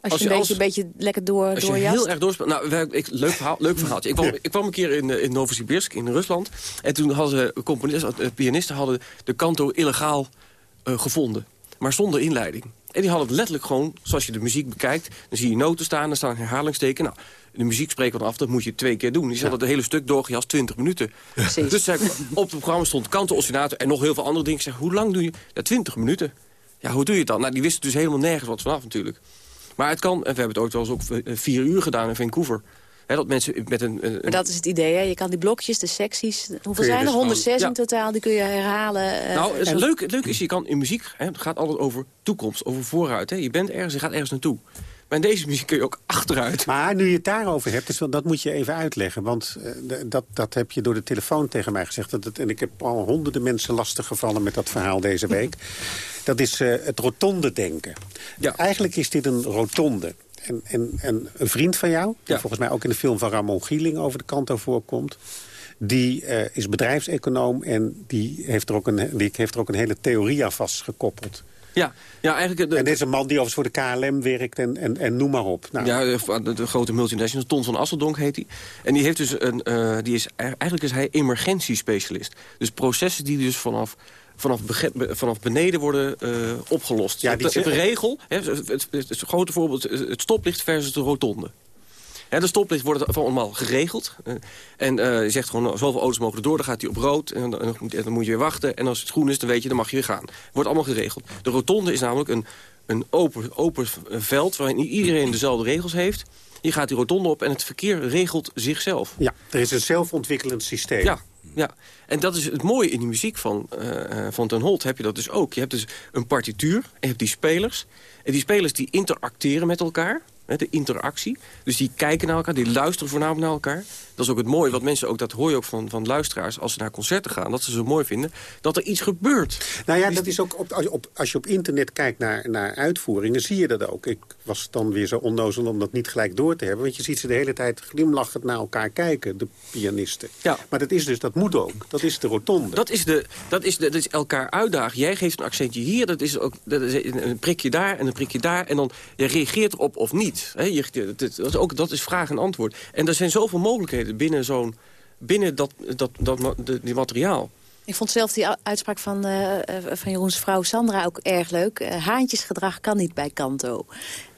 Speaker 7: Als, je, een, beetje, een beetje lekker door,
Speaker 8: als je heel erg doorspeelt. Nou, ik, leuk, verhaal, leuk verhaaltje. Ik kwam, ik kwam een keer in, in Novosibirsk in Rusland. En toen hadden componisten, eh, pianisten hadden de kanto illegaal uh, gevonden. Maar zonder inleiding. En die hadden het letterlijk gewoon, zoals je de muziek bekijkt... dan zie je noten staan, dan staan herhalingsteken. Nou, de muziek spreekt wat af, dat moet je twee keer doen. Die hadden ja. het hele stuk doorgejast, 20 minuten. Precies. Dus zei, op het programma stond kanto, oscillator en nog heel veel andere dingen. Ik zeg, hoe lang doe je? Ja, 20 minuten. Ja, hoe doe je het dan? Nou, die wisten dus helemaal nergens wat vanaf natuurlijk. Maar het kan, en we hebben het ooit wel eens ook eh, vier uur gedaan in Vancouver... dat mensen met een, een,
Speaker 7: Maar dat is het idee, hè? Je kan die blokjes, de secties... Hoeveel zijn er? 106 dus in totaal, die kun je herhalen.
Speaker 8: Uh, nou, het, leuke, het leuke is, je kan in muziek... Hè, het gaat altijd over toekomst, over vooruit. Hè? Je bent ergens, je gaat ergens naartoe. Maar in deze muziek kun je ook achteruit.
Speaker 6: Maar nu je het daarover hebt, dus dat moet je even uitleggen. Want uh, dat, dat heb je door de telefoon tegen mij gezegd. Dat het, en ik heb al honderden mensen lastig gevallen met dat verhaal deze week. dat is uh, het rotonde denken. Ja. Eigenlijk is dit een rotonde. En, en, en een vriend van jou, die ja. volgens mij ook in de film van Ramon Gieling over de kanto voorkomt... die uh, is bedrijfseconoom en die heeft, er ook een, die heeft er ook een hele theorie aan vastgekoppeld.
Speaker 8: Ja, ja eigenlijk...
Speaker 6: De, en dit is een man die overigens voor de KLM werkt en, en, en noem maar op.
Speaker 8: Nou. Ja, de, de, grote multinational, Ton van Asseldonk heet hij. En die, heeft dus een, uh, die is, eigenlijk is hij emergentiespecialist. Dus processen die dus vanaf vanaf, vanaf beneden worden uh, opgelost. Ja, die de, regel, hè, het, het, het, grote voorbeeld, het stoplicht versus de rotonde. De stoplicht wordt allemaal geregeld. Uh, en uh, je zegt gewoon, nou, zoveel auto's mogen door, dan gaat hij op rood. En dan, dan, moet je weer wachten. En als het groen is, dan weet je, dan mag je weer gaan. Wordt allemaal geregeld. De rotonde is namelijk een, een open, open veld waarin iedereen dezelfde regels heeft. Je gaat die rotonde op en het verkeer regelt zichzelf.
Speaker 6: Ja, er is een zelfontwikkelend systeem.
Speaker 8: Ja, ja, en dat is het mooie in die muziek van, uh, van Ten Holt heb je dat dus ook. Je hebt dus een partituur en je hebt die spelers. En die spelers die interacteren met elkaar de interactie. Dus die kijken naar elkaar, die luisteren voornamelijk naar elkaar. Dat is ook het mooie, wat mensen ook, dat hoor je ook van, van luisteraars... als ze naar concerten gaan, dat ze zo mooi vinden, dat er iets gebeurt.
Speaker 6: Nou ja, dat is ook op, als, je op, als je op internet kijkt naar, naar uitvoeringen, zie je dat ook. Ik was dan weer zo onnozel om dat niet gelijk door te hebben... want je ziet ze de hele tijd glimlachend naar elkaar kijken, de pianisten. Ja. Maar dat is dus, dat moet ook. Dat is de rotonde.
Speaker 8: Dat is, de, dat is, de, dat is elkaar uitdagen. Jij geeft een accentje hier, dat is ook dat is een prikje daar en een prikje daar... en dan je reageert erop of niet. je, dat, is ook, dat is vraag en antwoord. En er zijn zoveel mogelijkheden binnen, zo'n binnen dat, dat, dat, die materiaal.
Speaker 7: Ik vond zelf die uitspraak van, uh, van Jeroens vrouw Sandra ook erg leuk. Uh, haantjesgedrag kan niet bij Kanto.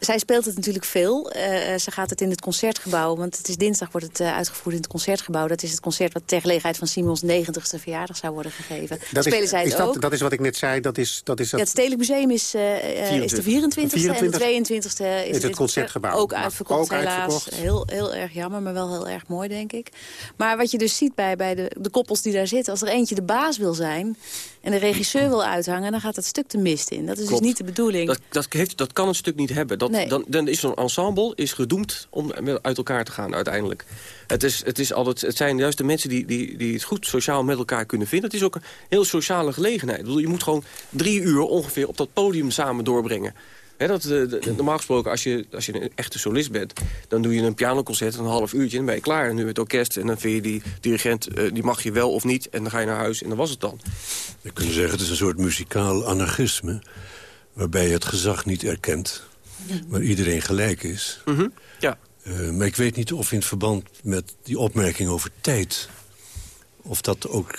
Speaker 7: Zij speelt het natuurlijk veel. Eh, ze gaat het in het concertgebouw, want het is dinsdag wordt het uh, uitgevoerd in het concertgebouw. Dat is het concert wat ter gelegenheid van Simons 90ste verjaardag zou worden gegeven.
Speaker 6: Dat
Speaker 7: spelen
Speaker 6: is,
Speaker 7: zij
Speaker 6: is
Speaker 7: het
Speaker 6: dat,
Speaker 7: ook.
Speaker 6: dat is wat ik net zei. Dat is, dat is dat...
Speaker 7: Ja, het Stedelijk Museum is, uh, is de 24e en de 22e is,
Speaker 6: is het concertgebouw.
Speaker 7: Ook uitverkocht
Speaker 6: ook
Speaker 7: helaas.
Speaker 6: Uitverkocht.
Speaker 7: Heel, heel erg jammer, maar wel heel erg mooi denk ik. Maar wat je dus ziet bij, bij de, de koppels die daar zitten... als er eentje de baas wil zijn en de regisseur wil uithangen... dan gaat dat stuk de mist in. Dat is
Speaker 8: Klopt.
Speaker 7: dus niet de bedoeling.
Speaker 8: Dat, dat, heeft, dat kan een stuk niet hebben. Dat,
Speaker 7: Nee.
Speaker 8: dan, dan is zo'n ensemble is gedoemd om uit elkaar te gaan uiteindelijk. Het, is, het, is altijd, het zijn juist de mensen die, die, die het goed sociaal met elkaar kunnen vinden. Het is ook een heel sociale gelegenheid. Ik bedoel, je moet gewoon drie uur ongeveer op dat podium samen doorbrengen. Hè, dat, eh, de- de- normaal gesproken, als je, als je een echte solist bent... dan doe je een pianoconcert een half uurtje en dan ben je klaar. En nu met het orkest en dan vind je die dirigent... eh, die mag je wel of niet en dan ga je naar huis en dan was het dan.
Speaker 9: We kunnen zeggen, het is een soort muzikaal anarchisme... waarbij je het gezag niet erkent, maar iedereen gelijk is.
Speaker 8: Ja.
Speaker 9: Eh, maar ik weet niet of in verband met die opmerking over tijd... of dat ook...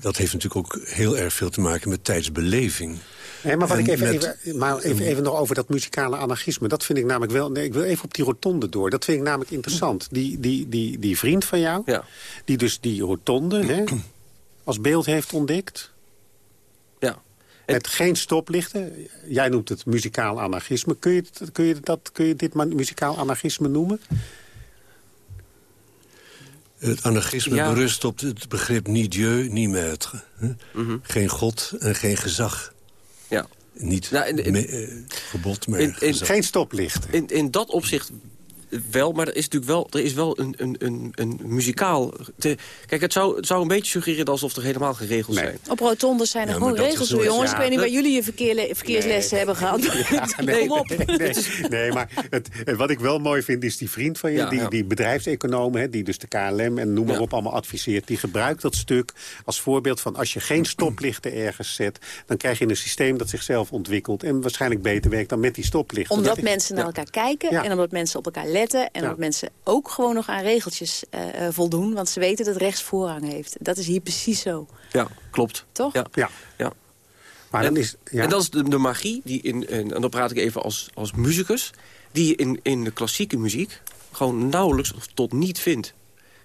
Speaker 9: dat heeft natuurlijk ook heel erg veel te maken met tijdsbeleving.
Speaker 6: Nee, maar wat
Speaker 9: En
Speaker 6: ik even,
Speaker 9: met-
Speaker 6: even, maar even, even nog over dat muzikale anarchisme. Dat vind ik namelijk wel... Nee, ik wil even op die rotonde door. Dat vind ik namelijk interessant. Die, die, die, die vriend van jou,
Speaker 8: Ja.
Speaker 6: die dus die rotonde hè, als beeld heeft ontdekt... Met geen stoplichten. Jij noemt het muzikaal anarchisme. Kun je, het- kun je, dat, kun je dit ma- muzikaal anarchisme noemen?
Speaker 9: Het anarchisme
Speaker 8: Ja.
Speaker 9: berust op het begrip ni dieu, ni maître. hè? Geen god en geen gezag.
Speaker 8: Ja.
Speaker 9: Niet
Speaker 8: Nou, in- in-
Speaker 9: me- eh, gebod, maar
Speaker 8: in- in-
Speaker 9: gezag.
Speaker 6: Geen stoplichten.
Speaker 8: In, in dat opzicht wel, maar er is natuurlijk wel, er is wel een, een, een, een muzikaal... te- kijk, het zou, het zou een beetje suggereren alsof er helemaal geen regels
Speaker 6: Nee.
Speaker 8: zijn.
Speaker 7: Op rotondes zijn er
Speaker 9: Ja,
Speaker 7: gewoon regels hoor,
Speaker 9: nooit-
Speaker 7: jongens.
Speaker 6: ja,
Speaker 7: ik weet niet waar jullie je verkeerle- verkeerslessen hebben gehad.
Speaker 6: nee,
Speaker 7: Kom op.
Speaker 6: Nee, nee, maar het, wat ik wel mooi vind is die vriend van je...
Speaker 8: Ja,
Speaker 6: die,
Speaker 8: ja.
Speaker 6: die bedrijfseconoom, hè, die dus de KLM en noem maar
Speaker 8: Ja.
Speaker 6: op allemaal adviseert... die gebruikt dat stuk als voorbeeld van... als je geen stoplichten ergens zet... dan krijg je een systeem dat zichzelf ontwikkelt... en waarschijnlijk beter werkt dan met die stoplichten.
Speaker 7: Omdat
Speaker 6: Dat-
Speaker 7: mensen naar elkaar kijken
Speaker 6: Ja.
Speaker 7: en omdat mensen op elkaar letten... en
Speaker 6: Ja.
Speaker 7: omdat mensen ook gewoon nog aan regeltjes eh, eh, voldoen. Want ze weten dat rechts voorrang heeft. Dat is hier precies zo.
Speaker 8: Ja, klopt.
Speaker 7: Toch?
Speaker 8: Ja.
Speaker 6: Ja,
Speaker 8: Ja.
Speaker 6: maar dan is... Ja.
Speaker 8: En dat is de, de magie, die in, en, en dan praat ik even als, als muzikus... die je in, in de klassieke muziek gewoon nauwelijks of tot niet vindt.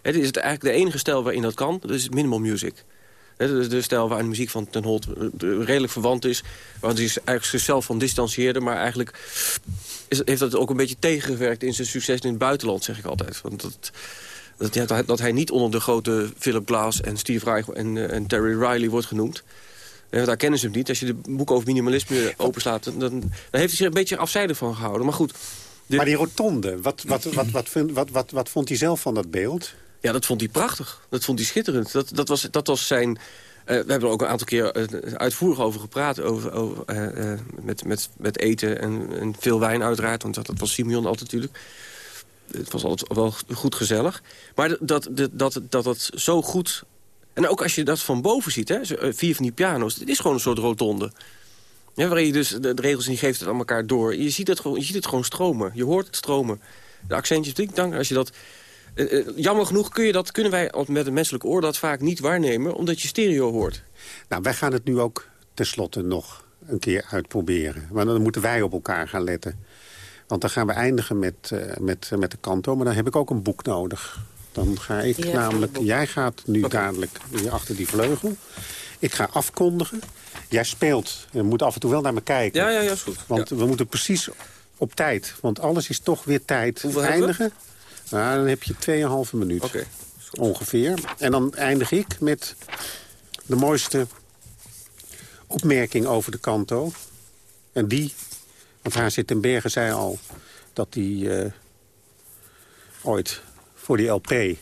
Speaker 8: Hè, dit is het eigenlijk de enige stijl waarin dat kan, dat is minimal music. De stijl waar de muziek van Ten Holt eh, redelijk verwant is. Want hij is eigenlijk zichzelf van distancieerde, maar eigenlijk is, heeft dat ook een beetje tegengewerkt in zijn succes in het buitenland, zeg ik altijd. Want dat, dat, dat, hij niet onder de grote Philip Glass en Steve Reich en, eh, en Terry Riley wordt genoemd. Eh, daar kennen ze hem niet. Als je de boek over minimalisme openslaat... dan, dan heeft hij zich een beetje afzijdig van gehouden. Maar goed,
Speaker 6: Maar die rotonde, wat, wat, wat, wat, wat, wat, wat vond hij zelf van dat beeld?
Speaker 8: Ja, dat vond hij prachtig. Dat vond hij schitterend. Dat, dat, was, dat was zijn... eh, we hebben er ook een aantal keer eh, uitvoerig over gepraat. Over, over, eh, met, met, met eten en, veel wijn uiteraard. Want dat, dat was Simeon altijd natuurlijk. Het was altijd wel goed gezellig. Maar dat dat, dat, dat het zo goed... En ook als je dat van boven ziet, hè, vier van die piano's... het is gewoon een soort rotonde. Ja, je dus de, de regels niet geeft het aan elkaar door. Je ziet, het gewoon, je ziet het gewoon stromen. Je hoort het stromen. De accentjes, ding, dang, als je dat... eh, eh, jammer genoeg kun je dat, kunnen wij met een menselijk oor dat vaak niet waarnemen... omdat je stereo hoort.
Speaker 6: Nou, wij gaan het nu ook tenslotte nog een keer uitproberen. Maar dan moeten wij op elkaar gaan letten. Want dan gaan we eindigen met, eh, met, met de kanto. Maar dan heb ik ook een boek nodig. Dan ga ik
Speaker 7: Ja,
Speaker 6: namelijk... Jij gaat nu dadelijk hier achter die vleugel. Ik ga afkondigen. Jij speelt. Je moet af en toe wel naar me kijken.
Speaker 8: Ja, ja, ja, is goed.
Speaker 6: Want we moeten precies op tijd. Want alles is toch weer tijd
Speaker 8: Hoeveel hebben we?
Speaker 6: eindigen. Nou, dan heb je 2,5 minuut.
Speaker 8: Oké.
Speaker 6: Ongeveer. En dan eindig ik met de mooiste opmerking over de kanto. En die, want haar zit ten bergen zei al dat hij eh, ooit voor die LP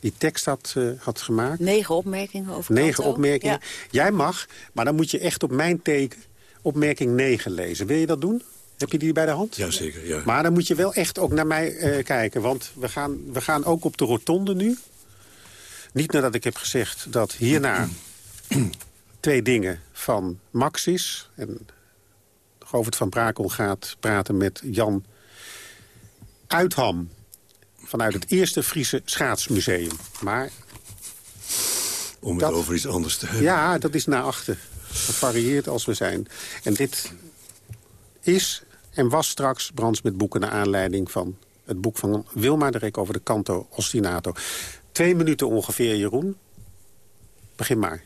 Speaker 6: die tekst had, eh, had gemaakt.
Speaker 7: Negen opmerkingen over
Speaker 6: Negen
Speaker 7: Kanto.
Speaker 6: opmerkingen.
Speaker 7: Ja.
Speaker 6: Jij mag, maar dan moet je echt op mijn teken opmerking 9 lezen. Wil je dat doen? Heb je die bij de hand?
Speaker 9: Jazeker, ja.
Speaker 6: Maar dan moet je wel echt ook naar mij eh, kijken. Want we gaan, we gaan ook op de rotonde nu. Niet nadat ik heb gezegd dat hierna twee dingen van Max is. En Govert van Brakel gaat praten met Jan Uitham. Vanuit het eerste Friese schaatsmuseum. Maar
Speaker 9: Om
Speaker 6: dat-
Speaker 9: het over iets anders te hebben.
Speaker 6: ja, dat is naar achter. Gevarieerd als we zijn. En dit is En was straks Brands met boeken naar aanleiding van het boek van Wilma de Rek over de canto ostinato. Twee minuten ongeveer, Jeroen. Begin maar.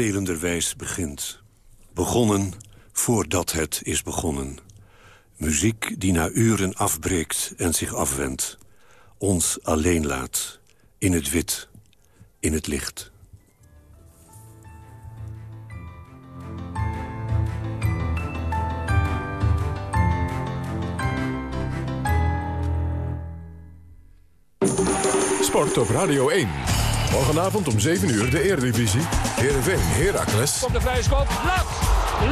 Speaker 9: Spelenderwijs begint. Begonnen voordat het is begonnen. Muziek die na uren afbreekt en zich afwendt. Ons alleen laat. In het wit. In het licht.
Speaker 5: Sport op Radio 1. Morgenavond om 7 uur de Eredivisie. Heerenveen, Heracles.
Speaker 11: Komt de vrije schop. Lat!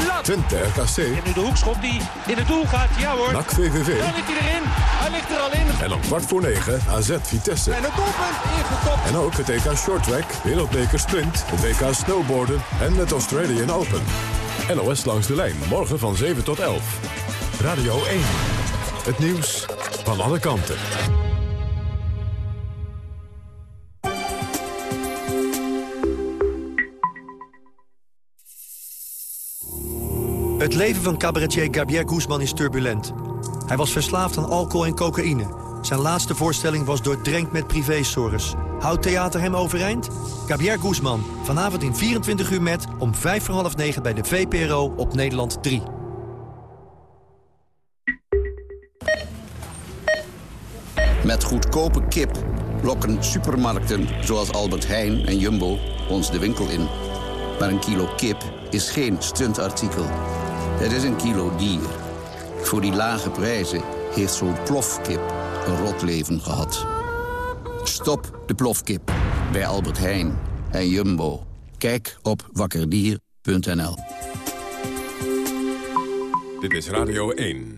Speaker 11: Lat!
Speaker 5: Twente RKC.
Speaker 11: En nu de hoekschop die in het doel gaat. Ja hoor.
Speaker 5: NAC VVV.
Speaker 11: Dan ligt hij erin. Hij ligt er al in.
Speaker 5: En om kwart voor 9 AZ Vitesse.
Speaker 11: En het doelpunt ingekopt.
Speaker 5: En ook het EK Shorttrack, Wereldbeker Sprint, het WK Snowboarden en het Australian Open. NOS langs de lijn, morgen van 7 tot 11. Radio 1. Het nieuws van alle kanten.
Speaker 12: Het leven van cabaretier Gabriel Guzman is turbulent. Hij was verslaafd aan alcohol en cocaïne. Zijn laatste voorstelling was doordrenkt met privézorgers. Houdt theater hem overeind? Gabriel Guzman, vanavond in 24 uur met... om 5 voor half 9 bij de VPRO op Nederland 3.
Speaker 13: Met goedkope kip lokken supermarkten zoals Albert Heijn en Jumbo ons de winkel in. Maar een kilo kip is geen stuntartikel. Het is een kilo dier. Voor die lage prijzen heeft zo'n plofkip een rot leven gehad. Stop de plofkip bij Albert Heijn en Jumbo. Kijk op wakkerdier.nl
Speaker 5: Dit is Radio 1.